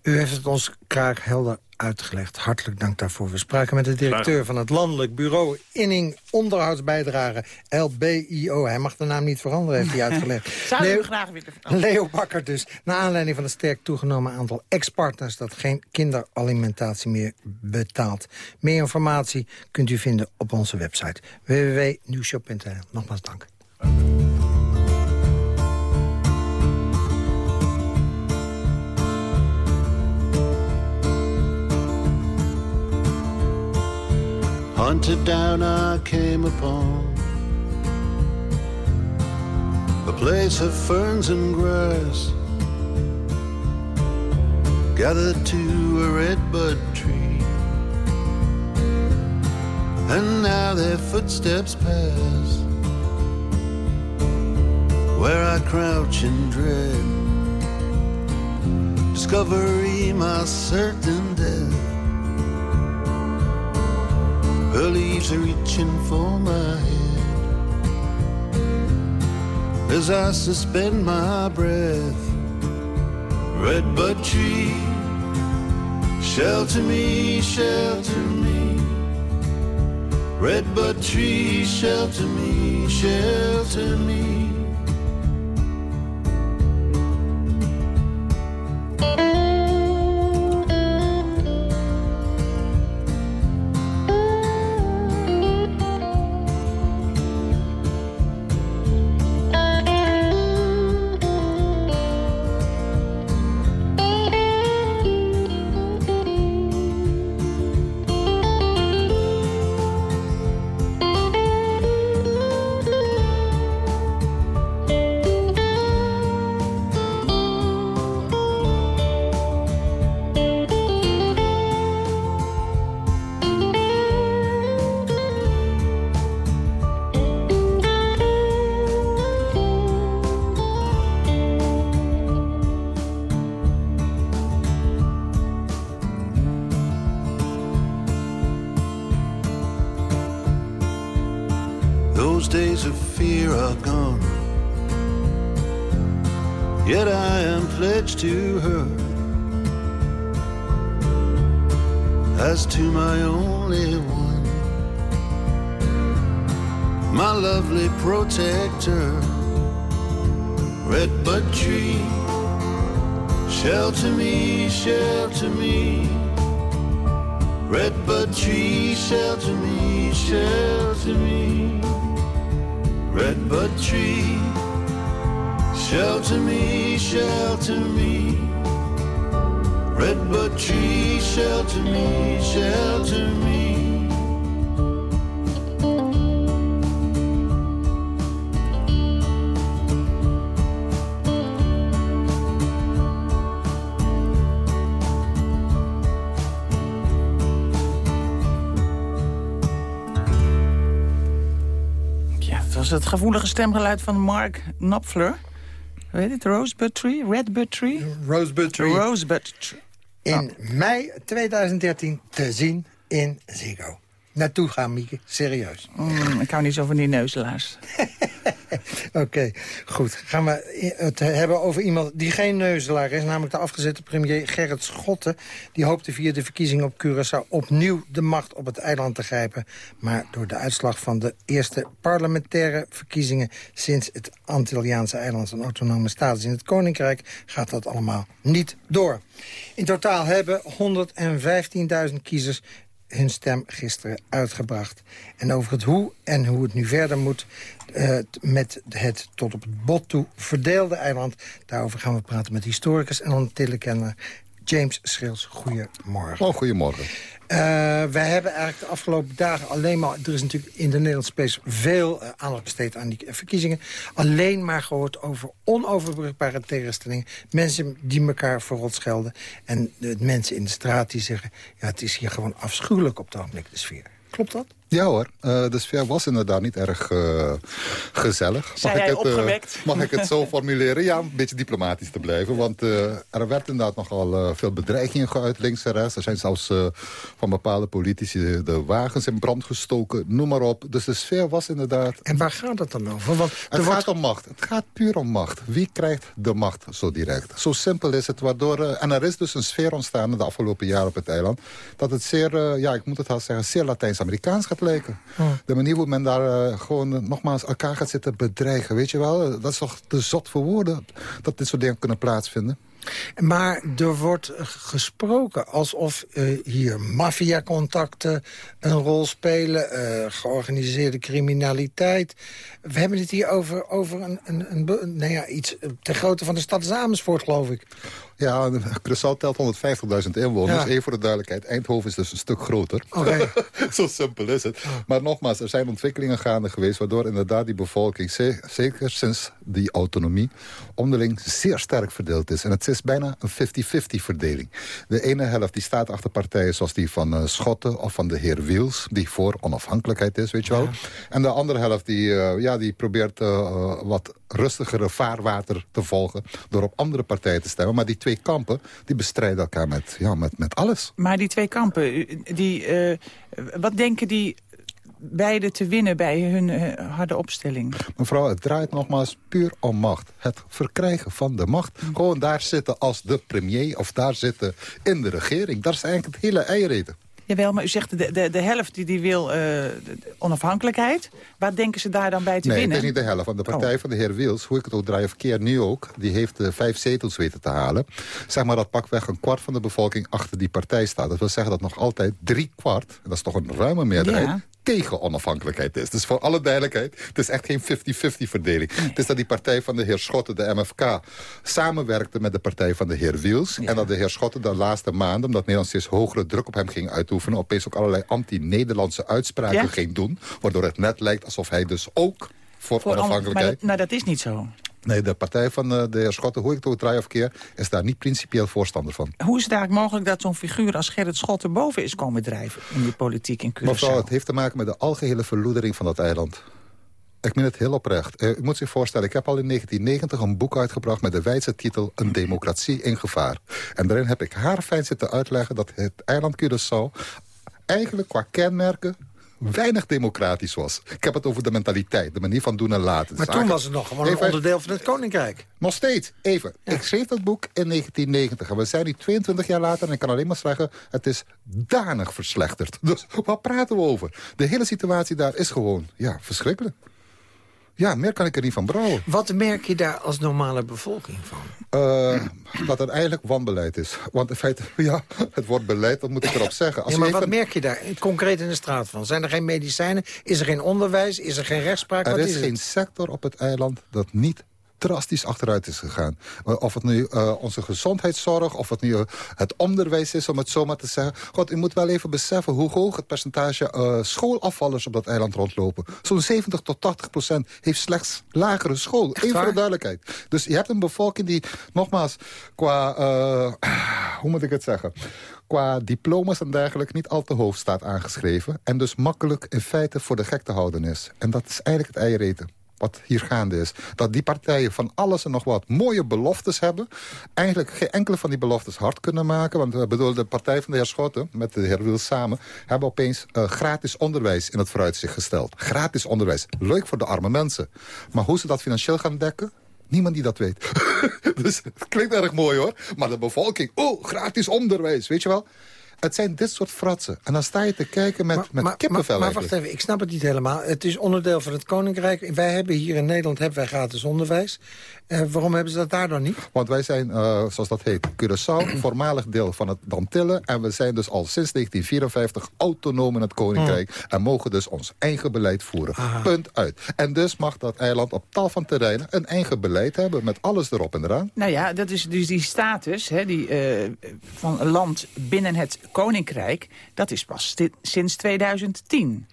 U heeft het ons kraak helder uitgelegd. Hartelijk dank daarvoor. We spraken met de directeur van het Landelijk Bureau Inning Onderhoudsbijdrage, LBIO. Hij mag de naam niet veranderen, heeft hij <laughs> uitgelegd. Zou Leo, u graag willen Leo Bakker dus. Naar aanleiding van het sterk toegenomen aantal ex-partners... dat geen kinderalimentatie meer betaalt. Meer informatie kunt u vinden op onze website www.nieuwshop.nl. Nogmaals dank. Hunted down, I came upon a place of ferns and grass, gathered to a redbud tree, and now their footsteps pass where I crouch in dread. Discovery, my certain death. Her leaves are reaching for my head as I suspend my breath. Redbud tree, shelter me, shelter me. Redbud tree, shelter me, shelter me. Het gevoelige stemgeluid van Mark Knopfler. Weet het? Rosebud Tree? Redbud Tree? Rosebud Tree. Rosebud Tree. In mei 2013 te zien in Ziggo naartoe gaan, Mieke. Serieus. Mm, ik hou niet zo van die neuzelaars. <laughs> <laughs> Oké, goed. Gaan we het hebben over iemand die geen neuzelaar is. Namelijk de afgezette premier Gerrit Schotten. Die hoopte via de verkiezingen op Curaçao opnieuw de macht op het eiland te grijpen. Maar door de uitslag van de eerste parlementaire verkiezingen... sinds het Antilliaanse eiland een autonome staat is in het Koninkrijk... gaat dat allemaal niet door. In totaal hebben 115.000 kiezers hun stem gisteren uitgebracht. En over het hoe en hoe het nu verder moet... Uh, met het tot op het bot toe verdeelde eiland. Daarover gaan we praten met historicus en ontillekenner James Schils. Goedemorgen. Oh, goedemorgen. Uh, wij hebben eigenlijk de afgelopen dagen alleen maar... er is natuurlijk in de Nederlandse space veel uh, aandacht besteed aan die verkiezingen... alleen maar gehoord over onoverbrugbare tegenstellingen. Mensen die elkaar verrot schelden. En de mensen in de straat die zeggen... ja, het is hier gewoon afschuwelijk op het ogenblik, de sfeer. Klopt dat? Ja hoor, uh, de sfeer was inderdaad niet erg uh, gezellig. Mag ik, het, uh, mag ik het zo <laughs> formuleren? Ja, een beetje diplomatisch te blijven. Want er werd inderdaad nogal veel bedreigingen geuit, links en rechts. Er zijn zelfs van bepaalde politici de wagens in brand gestoken, noem maar op. Dus de sfeer was inderdaad... En waar gaat het dan over? Want het gaat om macht. Het gaat puur om macht. Wie krijgt de macht zo direct? Zo simpel is het. Waardoor, en er is dus een sfeer ontstaan de afgelopen jaren op het eiland... dat het zeer, ja, ik moet het al zeggen, zeer Latijns-Amerikaans gaat lijken. De manier hoe men daar uh, gewoon nogmaals elkaar gaat zitten bedreigen. Weet je wel, dat is toch te zot voor woorden dat dit soort dingen kunnen plaatsvinden. Maar er wordt gesproken alsof uh, hier maffiacontacten een rol spelen... Uh, georganiseerde criminaliteit. We hebben het hier over, over een, een, een, nou ja, iets ter grootte van de stad Amersfoort, geloof ik. Ja, Curaçao telt 150.000 inwoners. Ja. Even voor de duidelijkheid, Eindhoven is dus een stuk groter. Okay. <laughs> Zo simpel is het. Oh. Maar nogmaals, er zijn ontwikkelingen gaande geweest... waardoor inderdaad die bevolking, zeker sinds die autonomie... onderling zeer sterk verdeeld is. En het is bijna een 50-50 verdeling. De ene helft die staat achter partijen zoals die van uh, Schotten... of van de heer Wiels, die voor onafhankelijkheid is, weet je wel. Ja. En de andere helft die, uh, ja, die probeert uh, wat rustigere vaarwater te volgen... door op andere partijen te stemmen. Maar die twee kampen die bestrijden elkaar met, ja, met, met alles. Maar die twee kampen, die, uh, wat denken die beide te winnen bij hun uh, harde opstelling? Mevrouw, het draait nogmaals puur om macht. Het verkrijgen van de macht. Gewoon daar zitten als de premier of daar zitten in de regering. Dat is eigenlijk het hele eiereten. Jawel, maar u zegt de, de, de helft die, die wil uh, onafhankelijkheid. Waar denken ze daar dan bij te nee, winnen? Nee, het is niet de helft. Want de partij oh. van de heer Wils, hoe ik het ook draai of keer nu ook... die heeft uh, vijf zetels weten te halen. Zeg maar dat pakweg een kwart van de bevolking achter die partij staat. Dat wil zeggen dat nog altijd drie kwart, en dat is toch een ruime meerderheid... Ja tegen onafhankelijkheid is. Dus voor alle duidelijkheid, het is echt geen 50-50 verdeling. Nee. Het is dat die partij van de heer Schotten, de MFK... samenwerkte met de partij van de heer Wiels. Ja. En dat de heer Schotten de laatste maanden... omdat Nederland steeds hogere druk op hem ging uitoefenen... opeens ook allerlei anti-Nederlandse uitspraken ja? ging doen. Waardoor het net lijkt alsof hij dus ook voor, voor onafhankelijkheid... Maar dat, maar dat is niet zo. Nee, de partij van de heer Schotten, hoe ik het draai of keer... is daar niet principieel voorstander van. Hoe is het eigenlijk mogelijk dat zo'n figuur als Gerrit Schotten... boven is komen drijven in die politiek in Curaçao? Mevrouw, het heeft te maken met de algehele verloedering van dat eiland. Ik meen het heel oprecht. U moet zich voorstellen, ik heb al in 1990 een boek uitgebracht... met de wijdse titel Een democratie in gevaar. En daarin heb ik haar fijn zitten uitleggen dat het eiland Curaçao... eigenlijk qua kenmerken weinig democratisch was. Ik heb het over de mentaliteit, de manier van doen en laten. Maar toen was het nog gewoon even, een onderdeel van het koninkrijk. Nog steeds, even. Ja. Ik schreef dat boek in 1990 en we zijn nu 22 jaar later... en ik kan alleen maar zeggen, het is danig verslechterd. Dus <laughs> wat praten we over? De hele situatie daar is gewoon, ja, verschrikkelijk. Ja, meer kan ik er niet van brouwen. Wat merk je daar als normale bevolking van? Uh, dat het eigenlijk wanbeleid is. Want in feite, <laughs> ja, het wordt beleid, dat moet ik erop zeggen. Als ja, maar wat merk je daar concreet in de straat van? Zijn er geen medicijnen? Is er geen onderwijs? Is er geen rechtspraak? Er wat is, is geen sector op het eiland dat niet drastisch achteruit is gegaan. Of het nu uh, onze gezondheidszorg, of het nu uh, het onderwijs is, om het zo maar te zeggen. God, u moet wel even beseffen hoe hoog het percentage uh, schoolafvallers op dat eiland rondlopen. Zo'n 70 tot 80 procent heeft slechts lagere school. Even voor de duidelijkheid. Dus je hebt een bevolking die, nogmaals, qua, <clears throat> hoe moet ik het zeggen qua diploma's en dergelijke niet al te hoog staat aangeschreven. En dus makkelijk in feite voor de gek te houden is. En dat is eigenlijk het eiereten wat hier gaande is. Dat die partijen van alles en nog wat mooie beloftes hebben. Eigenlijk geen enkele van die beloftes hard kunnen maken. Want we bedoel, de partij van de heer Schotten met de heer Wils samen... hebben opeens uh, gratis onderwijs in het vooruitzicht gesteld. Gratis onderwijs. Leuk voor de arme mensen. Maar hoe ze dat financieel gaan dekken... Niemand die dat weet. <laughs> dus het klinkt erg mooi hoor. Maar de bevolking, oh, gratis onderwijs, weet je wel. Het zijn dit soort fratsen. En dan sta je te kijken met, met kippenvel maar, maar wacht even, ik snap het niet helemaal. Het is onderdeel van het Koninkrijk. Wij hebben hier in Nederland hebben wij gratis onderwijs. Uh, waarom hebben ze dat daar dan niet? Want wij zijn, uh, zoals dat heet, Curaçao, <clears throat> voormalig deel van het Dantillen. En we zijn dus al sinds 1954 autonoom in het Koninkrijk. Hmm. En mogen dus ons eigen beleid voeren. Punt uit. En dus mag dat eiland op tal van terreinen een eigen beleid hebben. Met alles erop en eraan. Nou ja, dat is dus die status hè, die, uh, van een land binnen het Koninkrijk. Dat is pas sinds 2010.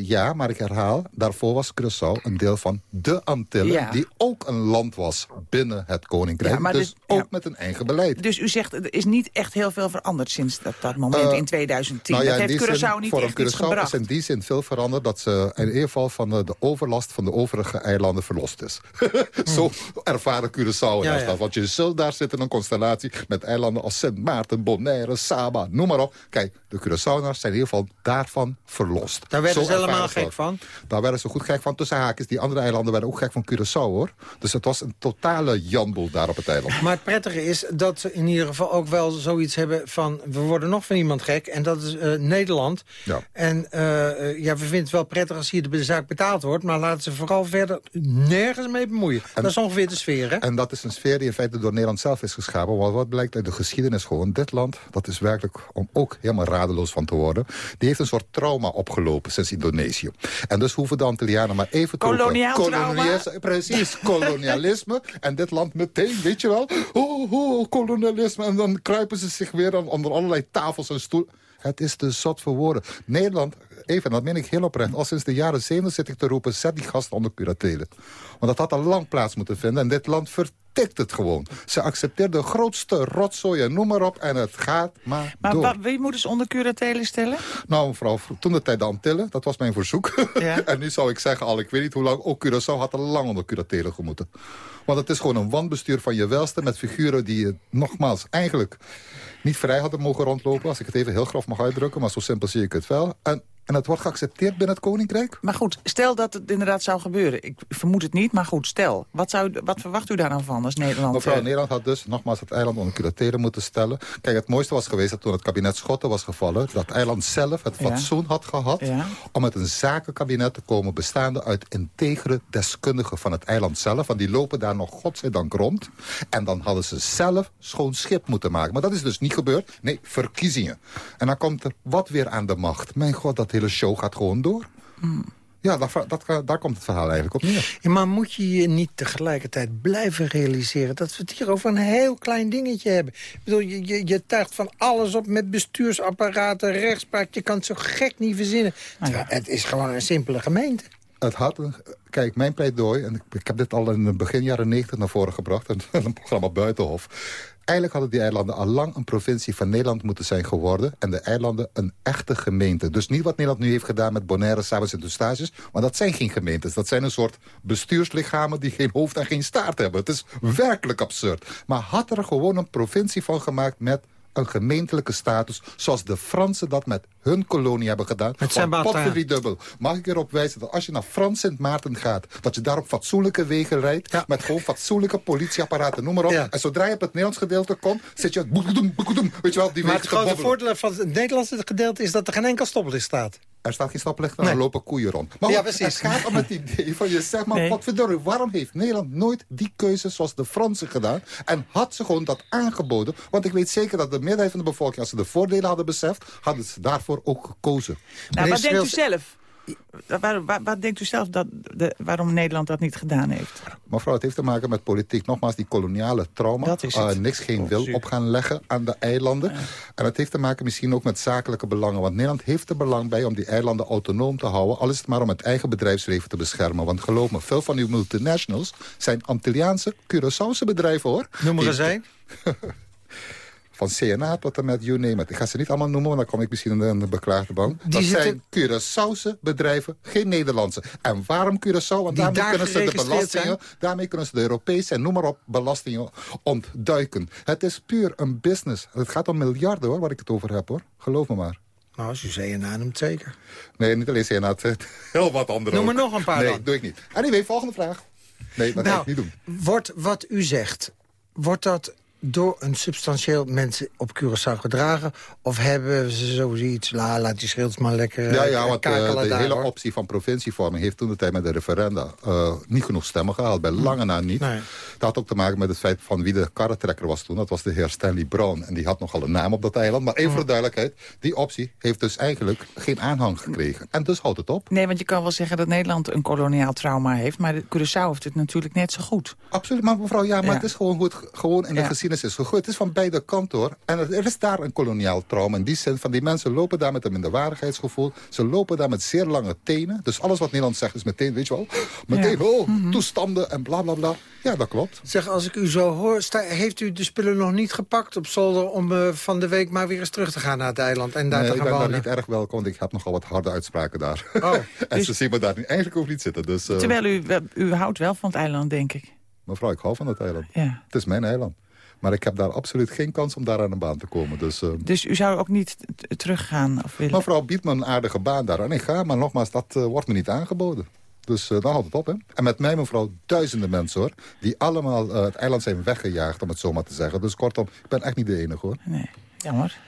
ja, maar ik herhaal, daarvoor was Curaçao een deel van de Antillen. Die ook een land was binnen het Koninkrijk. Ja, dus, ook met een eigen beleid. Dus u zegt, er is niet echt heel veel veranderd sinds dat, dat moment uh, in 2010. Nou ja, dat heeft Curaçao niet voor echt iets gebracht. is in die zin veel veranderd... dat ze in ieder geval van de, de overlast van de overige eilanden verlost is. <laughs> Zo ervaren Curaçao ja, ja. Want je zult daar zitten in een constellatie... met eilanden als Sint Maarten, Bonaire, Saba, noem maar op. Kijk, de Curaçaoërs zijn in ieder geval daarvan verlost. Daar werden ze helemaal gek van? Daar werden ze goed gek van. Tussen haakjes, die andere eilanden werden ook gek van Curaçao, hoor. Dus het was een totale janboel daar op het eiland. Maar het prettige is dat ze in ieder geval ook wel zoiets hebben van... we worden nog van iemand gek en dat is uh, Nederland. Ja. En uh, ja, we vinden het wel prettig als hier de zaak betaald wordt... maar laten ze vooral verder nergens mee bemoeien. En, dat is ongeveer de sfeer, hè? En dat is een sfeer die in feite door Nederland zelf is geschapen. Want wat blijkt uit de geschiedenis gewoon... dit land, dat is werkelijk om ook helemaal radeloos van te worden... die heeft een soort trauma opgelopen sinds Indonesië. En dus hoeven de Antillianen maar even te... Koloniaal trauma? Precies, kolonialisme. En dit land meteen, weet je wel, oh, oh, kolonialisme. En dan kruipen ze zich weer onder allerlei tafels en stoelen. Het is te zot voor woorden. Nederland, even, dat meen ik heel oprecht... al sinds de jaren 70 zit ik te roepen... zet die gasten onder curatelen. Want dat had al lang plaats moeten vinden. En dit land vertikt het gewoon. Ze accepteert de grootste rotzooi en noem maar op. En het gaat maar, maar door. Maar wie moeten ze onder curatelen stellen? Nou, mevrouw, toen de tijd de Antillen. Dat was mijn verzoek. Ja. <laughs> en nu zou ik zeggen, al ik weet niet hoe lang... ook Curaçao had al lang onder curatelen gemoeten. Want het is gewoon een wanbestuur van je welste... met figuren die, nogmaals, eigenlijk niet vrij hadden mogen rondlopen... als ik het even heel grof mag uitdrukken, maar zo simpel zie ik het wel. En en het wordt geaccepteerd binnen het Koninkrijk? Maar goed, stel dat het inderdaad zou gebeuren. Ik vermoed het niet, maar goed, stel. Wat, zou, wat verwacht u daar dan van als Nederland? Mevrouw, eh? Nederland had dus nogmaals het eiland onder moeten stellen. Kijk, het mooiste was geweest dat toen het kabinet Schotten was gevallen... dat eiland zelf het fatsoen had gehad... om met een zakenkabinet te komen bestaande uit integere deskundigen van het eiland zelf. Want die lopen daar nog godzijdank rond. En dan hadden ze zelf schoon schip moeten maken. Maar dat is dus niet gebeurd. Nee, verkiezingen. En dan komt er wat weer aan de macht. Mijn god, dat hele show gaat gewoon door. Ja, dat, dat, daar komt het verhaal eigenlijk op neer. Ja, maar moet je je niet tegelijkertijd blijven realiseren... dat we het hier over een heel klein dingetje hebben? Ik bedoel, je, je, je tuigt van alles op met bestuursapparaten, rechtspraak. Je kan het zo gek niet verzinnen. Nou ja. Het is gewoon een simpele gemeente. Het had een, kijk, mijn pleidooi, en ik, ik heb dit al in het begin jaren 90 naar voren gebracht... in <laughs> een programma Buitenhof Eigenlijk hadden die eilanden al lang een provincie van Nederland moeten zijn geworden... en de eilanden een echte gemeente. Dus niet wat Nederland nu heeft gedaan met Bonaire, Sabas en Eustaches... maar dat zijn geen gemeentes. Dat zijn een soort bestuurslichamen die geen hoofd en geen staart hebben. Het is werkelijk absurd. Maar had er gewoon een provincie van gemaakt met een gemeentelijke status... zoals de Fransen dat met hun kolonie hebben gedaan. Met zijn dubbel. Mag ik erop wijzen dat als je naar Frans Sint Maarten gaat... dat je daar op fatsoenlijke wegen rijdt... met gewoon fatsoenlijke politieapparaten, noem maar op. En zodra je op het Nederlands gedeelte komt... zit je... Weet je wel, die maar het grote voordeel van het Nederlandse gedeelte... is dat er geen enkel stoplicht staat. Er staat geen stoplicht en nee. er lopen koeien rond. Maar ja, precies. het gaat om het idee van je zeg maar, nee. wat verdorie, waarom heeft Nederland nooit die keuze zoals de Fransen gedaan? En had ze gewoon dat aangeboden? Want ik weet zeker dat de meerderheid van de bevolking, als ze de voordelen hadden beseft, hadden ze daarvoor ook gekozen. Nou, wat denkt u zelf? Waar, wat denkt u zelf dat de, waarom Nederland dat niet gedaan heeft? Mevrouw, het heeft te maken met politiek. Nogmaals, die koloniale trauma. Dat is uh, niks geen wil op gaan leggen aan de eilanden. En het heeft te maken misschien ook met zakelijke belangen. Want Nederland heeft er belang bij om die eilanden autonoom te houden. Al is het maar om het eigen bedrijfsleven te beschermen. Want geloof me, veel van uw multinationals zijn Antilliaanse, Curaçaose bedrijven hoor. Noem er eens <laughs> van CNA tot en met you name it. Ik ga ze niet allemaal noemen, want dan kom ik misschien in de beklaagde bank. dat zijn Curaçaose bedrijven, geen Nederlandse. En waarom Curaçao? Want daarmee kunnen ze de belastingen, daarmee kunnen ze de Europese en noem maar op belastingen ontduiken. Het is puur een business. Het gaat om miljarden hoor, waar ik het over heb hoor. Geloof me maar. Nou, als u CNA noemt, zeker. Nee, niet alleen CNA, heel wat andere Noem er nog een paar Nee, doe ik niet. Anyway, volgende vraag. Nee, dat nou, ga ik niet doen. Wordt wat u zegt, wordt dat door een substantieel mensen op Curaçao gedragen? Of hebben ze zoiets, la, laat die schilders maar lekker Ja, eh, ja want eh, de daar, hele hoor. optie van provincievorming... heeft toen de tijd met de referenda eh, niet genoeg stemmen gehaald. Bij lange na niet. Nee. Dat had ook te maken met het feit van wie de karretrekker was toen. Dat was de heer Stanley Brown. En die had nogal een naam op dat eiland. Maar even voor de duidelijkheid. Die optie heeft dus eigenlijk geen aanhang gekregen. En dus houdt het op. Nee, want je kan wel zeggen dat Nederland een koloniaal trauma heeft... maar de Curaçao heeft het natuurlijk net zo goed. Absoluut, maar mevrouw, ja, maar Ja. het is gewoon goed. Gewoon in de Ja. Geschiedenis is gegooid. Het is van beide kanten hoor. En er is daar een koloniaal trauma. In die zin van die mensen lopen daar met een minderwaardigheidsgevoel. Ze lopen daar met zeer lange tenen. Dus alles wat Nederland zegt is meteen, weet je wel... <laughs> meteen, oh, toestanden en bla bla bla. Ja, dat klopt. Zeg, als ik u zo hoor, sta- heeft u de spullen nog niet gepakt op zolder... om eh, van de week maar weer eens terug te gaan naar het eiland en daar Nee, te ik ben daar niet erg welkom, want ik heb nogal wat harde uitspraken daar. Oh. <laughs> en ze zien me daar niet- eigenlijk ook niet zitten. Dus, eh, Terwijl u, u houdt wel van het eiland, denk ik. Mevrouw, ik hou van het eiland. Ja. Het is mijn eiland. Maar ik heb daar absoluut geen kans om daar aan een baan te komen. Dus, eh, Dus u zou ook niet teruggaan of willen? Mevrouw biedt me een aardige baan daar. En ik ga, maar nogmaals, dat eh, wordt me niet aangeboden. Dus eh dan houdt het op, hè. En met mij, mevrouw, duizenden mensen, hoor. Die allemaal het eiland zijn weggejaagd, om het zo maar te zeggen. Dus kortom, ik ben echt niet de enige, hoor. Nee, jammer.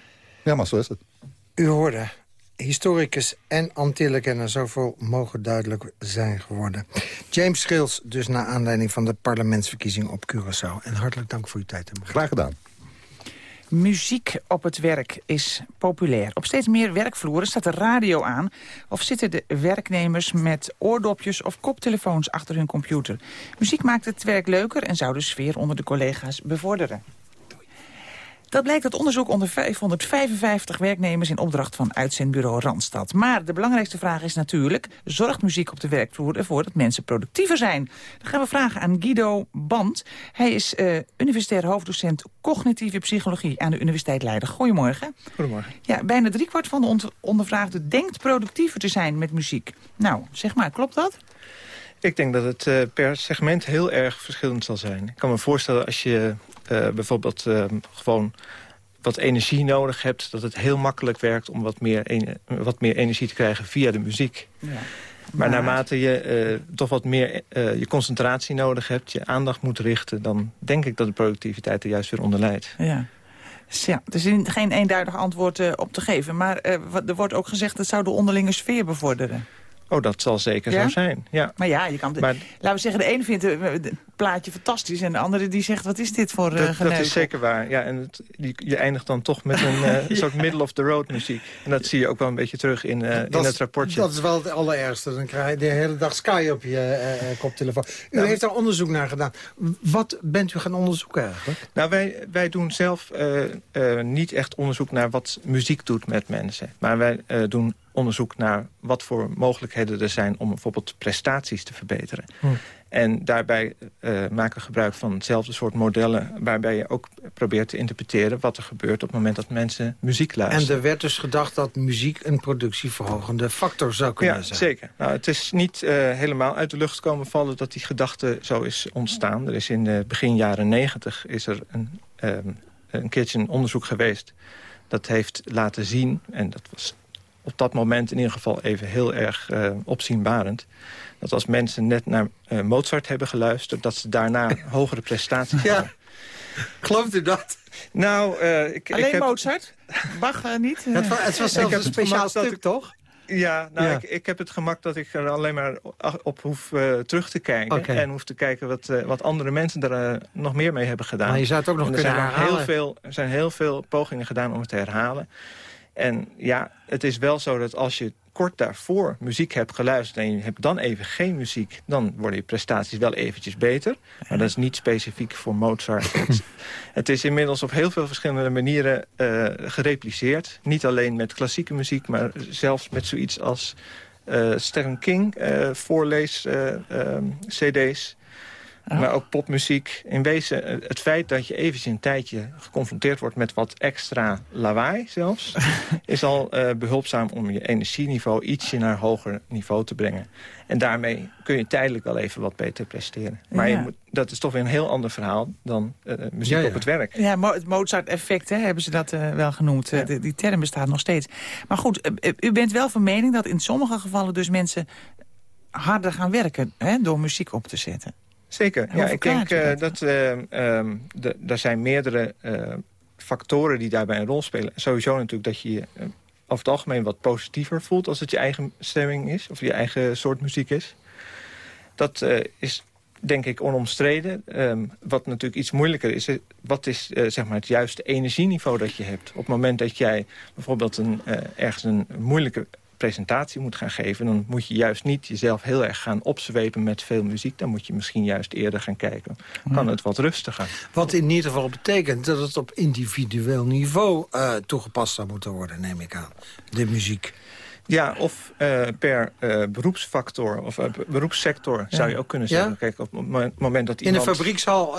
Ja, maar zo is het. U hoorde historicus en Antillenkenner zoveel mogen duidelijk zijn geworden. James Schils, dus naar aanleiding van de parlementsverkiezing op Curaçao. En hartelijk dank voor uw tijd. en Graag gedaan. Muziek op het werk is populair. Op steeds meer werkvloeren staat de radio aan... of zitten de werknemers met oordopjes of koptelefoons achter hun computer. Muziek maakt het werk leuker en zou de sfeer onder de collega's bevorderen. Dat blijkt uit onderzoek onder 555 werknemers... in opdracht van uitzendbureau Randstad. Maar de belangrijkste vraag is natuurlijk... zorgt muziek op de werkvloer ervoor dat mensen productiever zijn? Dan gaan we vragen aan Guido Band. Hij is eh, universitair hoofddocent cognitieve psychologie... aan de Universiteit Leiden. Goedemorgen. Goedemorgen. Ja, bijna driekwart van de ondervraagden denkt productiever te zijn met muziek. Nou, zeg maar, klopt dat? Ik denk dat het eh, per segment heel erg verschillend zal zijn. Ik kan me voorstellen als je eh, bijvoorbeeld eh, gewoon wat energie nodig hebt... dat het heel makkelijk werkt om wat meer, wat meer energie te krijgen via de muziek. Ja. Maar, naarmate je eh, toch wat meer je concentratie nodig hebt... je aandacht moet richten... dan denk ik dat de productiviteit er juist weer onder leidt. Ja. Dus ja, er is geen eenduidig antwoord op te geven. Maar er wordt ook gezegd dat zou de onderlinge sfeer bevorderen. Oh, dat zal zeker Ja? zo zijn. Ja. Maar ja, je kan de- Maar- laten we zeggen, de ene vindt het plaatje fantastisch... en de andere die zegt, wat is dit voor uh, Dat, dat is zeker waar. Ja, en het, die, je eindigt dan toch met een eh, <laughs> soort middle-of-the-road muziek. En dat zie je ook wel een beetje terug in, eh, in het rapportje. Dat is wel het allerergste. Dan krijg je de hele dag Sky op je koptelefoon. U Ja, heeft daar onderzoek naar gedaan. Wat bent u gaan onderzoeken eigenlijk? Nou, wij, wij doen zelf eh, eh, niet echt onderzoek naar wat muziek doet met mensen. Maar wij eh, doen onderzoek naar wat voor mogelijkheden er zijn... om bijvoorbeeld prestaties te verbeteren. Hm. En daarbij eh, maken gebruik van hetzelfde soort modellen... waarbij je ook probeert te interpreteren wat er gebeurt... op het moment dat mensen muziek En luisteren. er werd dus gedacht dat muziek een productieverhogende factor zou kunnen Ja, zijn. zeker. Nou, het is niet eh, helemaal uit de lucht komen vallen dat die gedachte zo is ontstaan. Er is in de begin jaren negentig is er een, ehm, een keertje een onderzoek geweest... dat heeft laten zien, en dat was op dat moment in ieder geval even heel erg eh, opzienbarend... dat als mensen net naar eh, Mozart hebben geluisterd... dat ze daarna <laughs> hogere prestaties Ja. hadden. Gelooft u dat? Nou, eh, ik, Alleen ik heb, Mozart? Bach eh, niet? Het was, het was zelfs een speciaal stuk, ik- toch? Ja, nou, Ja. Ik, ik heb het gemak dat ik er alleen maar op hoef eh, terug te kijken. En hoef te kijken wat, eh, wat andere mensen er eh, nog meer mee hebben gedaan. Maar je zou het ook nog En er kunnen zijn ook herhalen. Heel veel, er zijn heel veel pogingen gedaan om het te herhalen. En ja, het is wel zo dat als je kort daarvoor muziek hebt geluisterd... en je hebt dan even geen muziek... dan worden je prestaties wel eventjes beter. Maar dat is niet specifiek voor Mozart. <laughs> het, het is inmiddels op heel veel verschillende manieren eh, gerepliceerd. Niet alleen met klassieke muziek... maar zelfs met zoiets als eh Stephen King eh, voorlees eh, ehm, cd's... Maar ook popmuziek. In wezen, eh, het feit dat je eventjes een tijdje geconfronteerd wordt... met wat extra lawaai zelfs... <laughs> is al eh, behulpzaam om je energieniveau ietsje naar hoger niveau te brengen. En daarmee kun je tijdelijk wel even wat beter presteren. Maar Ja. je moet, dat is toch weer een heel ander verhaal dan eh, muziek Ja, ja. op het werk. Ja, Mo- het Mozart-effect hè, hebben ze dat wel genoemd. Die, die term bestaat nog steeds. Maar goed, u bent wel van mening dat in sommige gevallen dus mensen harder gaan werken hè, door muziek op te zetten. Zeker. Ja, ik denk uh, dat uh, um, de, er zijn meerdere uh, factoren die daarbij een rol spelen. Sowieso natuurlijk dat je je over het algemeen wat positiever voelt... als het je eigen stemming is, of je eigen soort muziek is. Dat is denk ik onomstreden. Um, wat natuurlijk iets moeilijker is, wat is uh, zeg maar het juiste energieniveau dat je hebt. Op het moment dat jij bijvoorbeeld een, uh, ergens een moeilijke presentatie moet gaan geven... dan moet je juist niet jezelf heel erg gaan opzwepen met veel muziek. Dan moet je misschien juist eerder gaan kijken. Kan het wat rustiger. Wat in ieder geval betekent dat het op individueel niveau uh, toegepast zou moeten worden, neem ik aan. De muziek. Ja, of uh, per uh, beroepsfactor of uh, beroepssector ja. zou je ook kunnen zeggen. Ja? Kijk, op het moment dat iemand... In de fabriekshal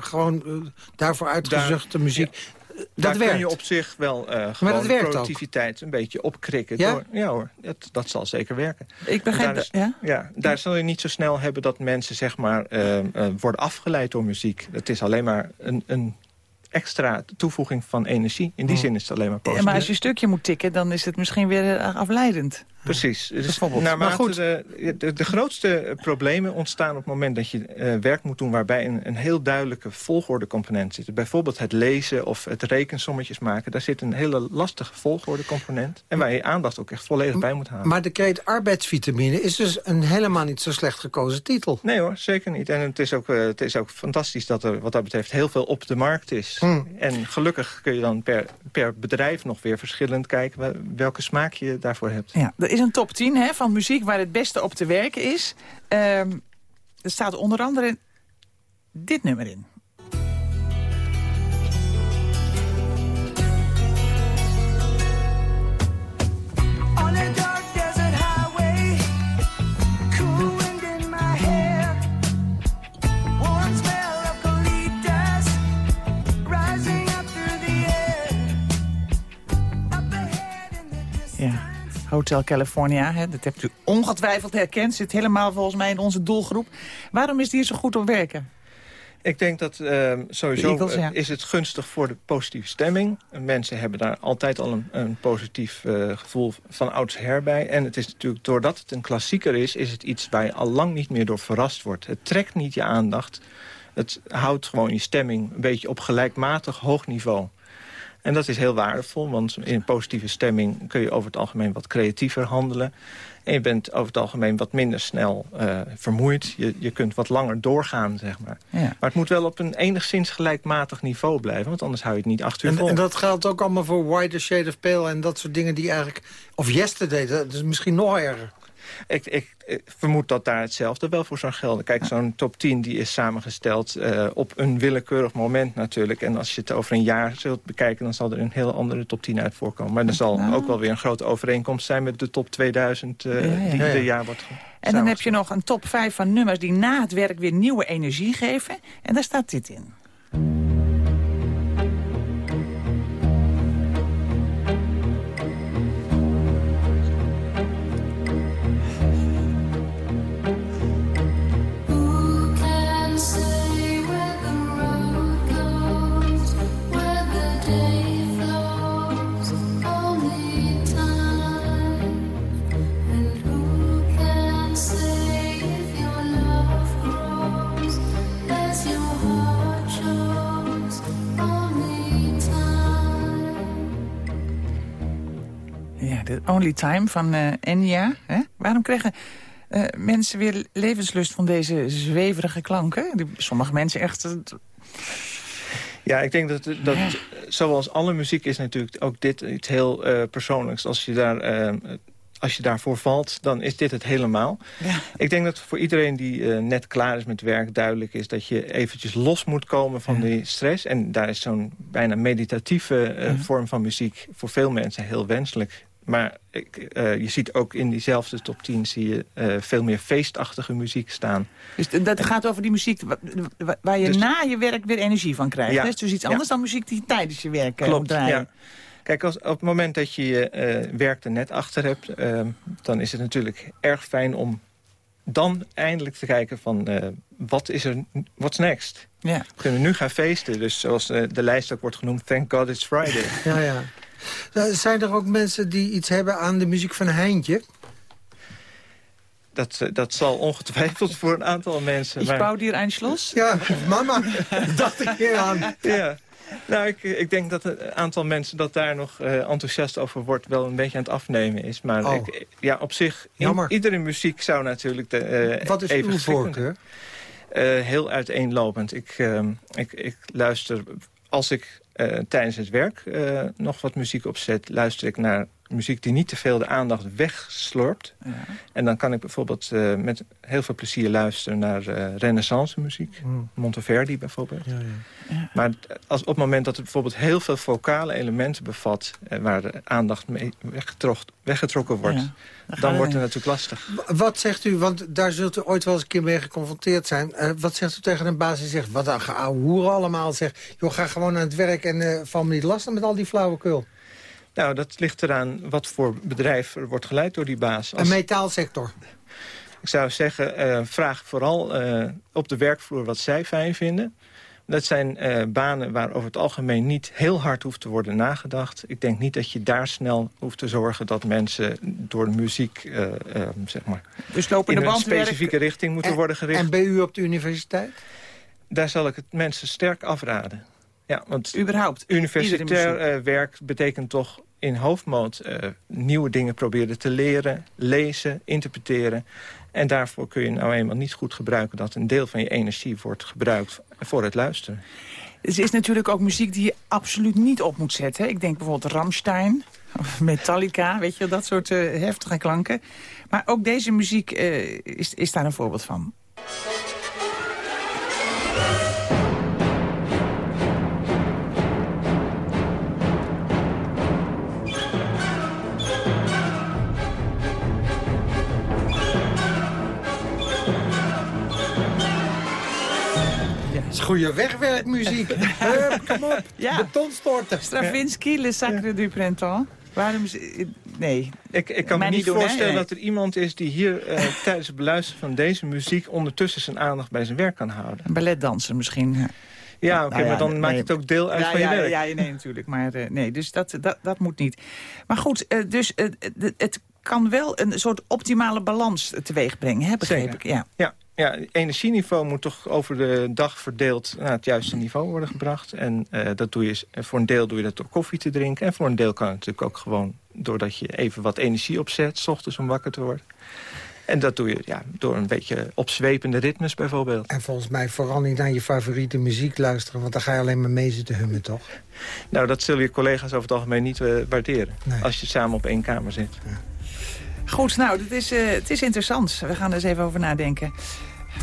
gewoon daarvoor uitgezochte daar, muziek... Dat daar werkt. kun je op zich wel uh, gewoon productiviteit een beetje opkrikken. Ja? Door, ja hoor, dat, dat zal zeker werken. Ik begrijp is, ja? ja? daar zal je niet zo snel hebben dat mensen zeg maar, uh, uh, worden afgeleid door muziek. Het is alleen maar een, een extra toevoeging van energie. In die zin is het alleen maar positief. Ja, maar als je een stukje moet tikken, dan is het misschien weer afleidend. Precies. Dus naar maar goed. De, de, de, grootste problemen ontstaan op het moment dat je uh, werk moet doen... waarbij een, een heel duidelijke volgordecomponent zit. Bijvoorbeeld het lezen of het rekensommetjes maken. Daar zit een hele lastige volgordecomponent. En waar je aandacht ook echt volledig bij moet halen. Maar de kreet arbeidsvitamine is dus een helemaal niet zo slecht gekozen titel. Nee hoor, zeker niet. En het is ook, uh, het is ook fantastisch dat er wat dat betreft heel veel op de markt is. Hmm. En gelukkig kun je dan per, per bedrijf nog weer verschillend kijken... welke smaak je daarvoor hebt. Ja, is een top 10 hè, van muziek waar het beste op te werken is. Um, er staat onder andere dit nummer in. Hotel California. Hè, dat hebt u ongetwijfeld herkend. Zit helemaal volgens mij in onze doelgroep. Waarom is die zo goed op werken? Ik denk dat uh, sowieso Eagles, ja. is het gunstig voor de positieve stemming. Mensen hebben daar altijd al een, een positief uh, gevoel van oudsher bij. En het is natuurlijk, doordat het een klassieker is... is het iets waar je al lang niet meer door verrast wordt. Het trekt niet je aandacht. Het houdt gewoon je stemming een beetje op gelijkmatig hoog niveau. En dat is heel waardevol, want in een positieve stemming... kun je over het algemeen wat creatiever handelen. En je bent over het algemeen wat minder snel uh, vermoeid. Je, je kunt wat langer doorgaan, zeg maar. Ja. Maar het moet wel op een enigszins gelijkmatig niveau blijven... want anders hou je het niet achter je en, en, dat geldt ook allemaal voor White Shade of Pale... en dat soort dingen die eigenlijk... Of Yesterday, dat is misschien nog erger. Ik, ik, ik, vermoed dat daar hetzelfde wel voor zou gelden. Kijk, zo'n top 10 die is samengesteld uh, op een willekeurig moment natuurlijk. En als je het over een jaar zult bekijken... dan zal er een heel andere top 10 uit voorkomen. Maar er zal nou. ook wel weer een grote overeenkomst zijn... met de top 2000 uh, ja, ja. die ieder jaar wordt En dan heb je nog een top 5 van nummers die na het werk weer nieuwe energie geven. En daar staat dit in. The Only Time van uh, Enya. Hè? Waarom krijgen uh, mensen weer levenslust van deze zweverige klanken? Die, sommige mensen echt... Uh, ja, ik denk dat, dat ja. zoals alle muziek is natuurlijk ook dit iets heel uh, persoonlijks. Als je, daar, uh, als je daarvoor valt, dan is dit het helemaal. Ja. Ik denk dat voor iedereen die uh, net klaar is met werk duidelijk is... dat je eventjes los moet komen van ja. die stress. En daar is zo'n bijna meditatieve vorm van muziek voor veel mensen heel wenselijk. Maar ik, uh, je ziet ook in diezelfde top 10 zie je uh, veel meer feestachtige muziek staan. Dus dat en, gaat over die muziek waar je dus, na je werk weer energie van krijgt. Ja, dus iets anders ja. dan muziek die tijdens je werk Klopt, moet draaien. Ja. Kijk, als, op het moment dat je je uh, werk er net achter hebt... dan is het natuurlijk erg fijn om dan eindelijk te kijken van... wat is er, what's next? Ja. We kunnen nu gaan feesten. Dus zoals de lijst ook wordt genoemd, thank God it's Friday. Ja, ja. Zijn er ook mensen die iets hebben aan de muziek van Heintje? dat, eh, dat zal ongetwijfeld voor een aantal mensen... Ik bouw hier een schloss? Ja, mama, <laughs> dacht ik hier aan. Ja. Nou, ik, ik denk dat een aantal mensen dat daar nog uh, enthousiast over wordt... wel een beetje aan het afnemen is. Maar Oh. ik, ja, op zich, in- iedere muziek zou natuurlijk... De, eh, Wat is even uw voorkeur? Eh, heel uiteenlopend. Ik, ehm, ik, ik luister, als ik eh, tijdens het werk eh, nog wat muziek opzet... luister ik naar muziek die niet te veel de aandacht wegslorpt. En dan kan ik bijvoorbeeld eh, met heel veel plezier luisteren naar eh renaissance muziek. Hmm. Monteverdi bijvoorbeeld. Maar als, op het moment dat het bijvoorbeeld heel veel vocale elementen bevat... eh, waar de aandacht mee weggetrokken, wordt... Ja, dan wordt het natuurlijk lastig. Wat zegt u, want daar zult u ooit wel eens een keer mee geconfronteerd zijn. Eh, wat zegt u tegen een baas die zegt, wat een hoeren allemaal. Zegt, joh, ga gewoon aan het werk en eh val me niet lastig met al die flauwekul. Nou, dat ligt eraan wat voor bedrijf er wordt geleid door die baas. Een metaalsector. Ik zou zeggen, eh, vraag vooral eh, op de werkvloer wat zij fijn vinden. Dat zijn eh, banen waar over het algemeen niet heel hard hoeft te worden nagedacht. Ik denk niet dat je daar snel hoeft te zorgen dat mensen door de muziek zeg maar, Dus lopende in een specifieke richting moeten En- worden gericht. En bij u op de universiteit? Daar zal ik het mensen sterk afraden. Ja, want überhaupt universitair werk betekent toch in hoofdmoot eh, nieuwe dingen proberen te leren, lezen, interpreteren. En daarvoor kun je nou eenmaal niet goed gebruiken dat een deel van je energie wordt gebruikt voor het luisteren. Er is natuurlijk ook muziek die je absoluut niet op moet zetten. Ik denk bijvoorbeeld Ramstein Metallica, weet je, dat soort eh, heftige klanken. Maar ook deze muziek eh, is, is daar een voorbeeld van. Goede wegwerkmuziek. <laughs> Hup, kom op. Ja. Betonstorten. Stravinsky, Le Sacre du Printemps. Waarom is... Nee. Ik, ik kan me niet doen, voorstellen Nee. dat er iemand is die hier eh, <laughs> tijdens het beluisteren van deze muziek ondertussen zijn aandacht bij zijn werk kan houden. Een balletdanser misschien. Ja, oké, Nou maar dan nee. maakt het ook deel uit ja, van je ja, werk. Ja, nee, <laughs> natuurlijk. Maar eh, nee, dus dat, dat, dat moet niet. Maar goed, eh, dus het- het kan wel een soort optimale balans teweeg brengen, hè, begreep Zeker. ik. Ja. Ja, ja, het energieniveau moet toch over de dag verdeeld naar het juiste niveau worden gebracht. En eh, dat doe je, s- voor een deel doe je dat door koffie te drinken. En voor een deel kan het natuurlijk ook gewoon doordat je even wat energie opzet, s ochtends om wakker te worden. En dat doe je ja, door een beetje opzwepende ritmes bijvoorbeeld. En volgens mij vooral niet naar je favoriete muziek luisteren... want dan ga je alleen maar mee zitten hummen, toch? Nou, dat zullen je collega's over het algemeen niet eh, waarderen. Als je samen op één kamer zit. Goed, nou, dit is, eh, het is interessant. We gaan er eens even over nadenken.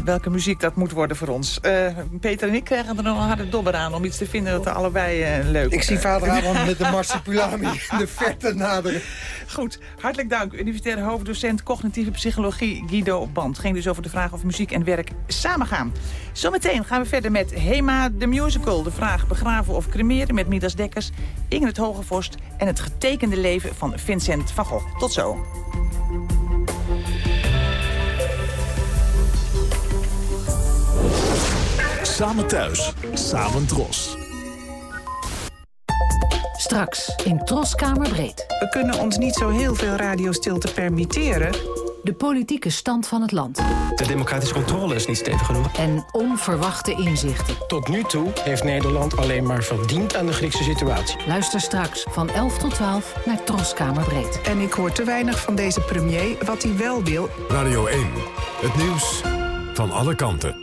Welke muziek dat moet worden voor ons. Eh, Peter en ik krijgen er nog een harde dobber aan... om iets te vinden dat we allebei eh, leuk Ik zie vader Abraham met de <laughs> marsupilami de verte naderen. Goed, hartelijk dank. Universitaire hoofddocent cognitieve psychologie Guido Band. Ging dus over de vraag of muziek en werk samengaan. Zometeen gaan we verder met Hema de Musical. De vraag begraven of cremeren met Midas Dekkers, Ingrid Hogevorst... en het getekende leven van Vincent van Gogh. Tot zo. Samen thuis, samen dros. Straks in Troskamerbreed. We kunnen ons niet zo heel veel radiostilte permitteren. De politieke stand van het land. De democratische controle is niet stevig genoeg. En onverwachte inzichten. Tot nu toe heeft Nederland alleen maar verdiend aan de Griekse situatie. Luister straks van 11 tot 12 naar Troskamerbreed. En ik hoor te weinig van deze premier wat hij wel wil. Radio 1, het nieuws van alle kanten.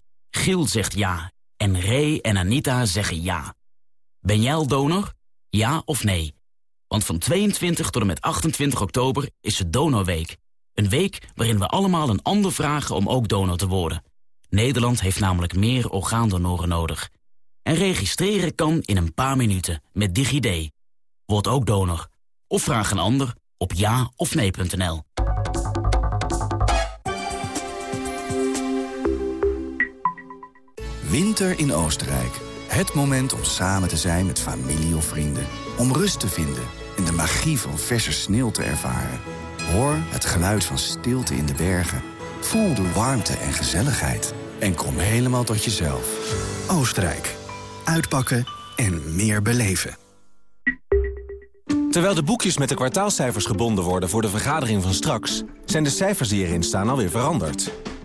Giel zegt ja. En Ray en Anita zeggen ja. Ben jij al donor? Ja of nee? Want van 22 tot en met 28 oktober is het Donorweek. Een week waarin we allemaal een ander vragen om ook donor te worden. Nederland heeft namelijk meer orgaandonoren nodig. En registreren kan in een paar minuten met DigiD. Word ook donor. Of vraag een ander op ja of nee.nl. Winter in Oostenrijk. Het moment om samen te zijn met familie of vrienden. Om rust te vinden en de magie van verse sneeuw te ervaren. Hoor het geluid van stilte in de bergen. Voel de warmte en gezelligheid. En kom helemaal tot jezelf. Oostenrijk. Uitpakken en meer beleven. Terwijl de boekjes met de kwartaalcijfers gebonden worden voor de vergadering van straks... zijn de cijfers die erin staan alweer veranderd.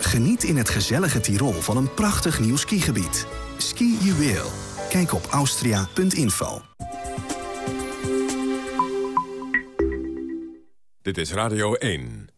Geniet in het gezellige Tirol van een prachtig nieuw skigebied. Ski Juweel. Kijk op austria.info. Dit is Radio 1.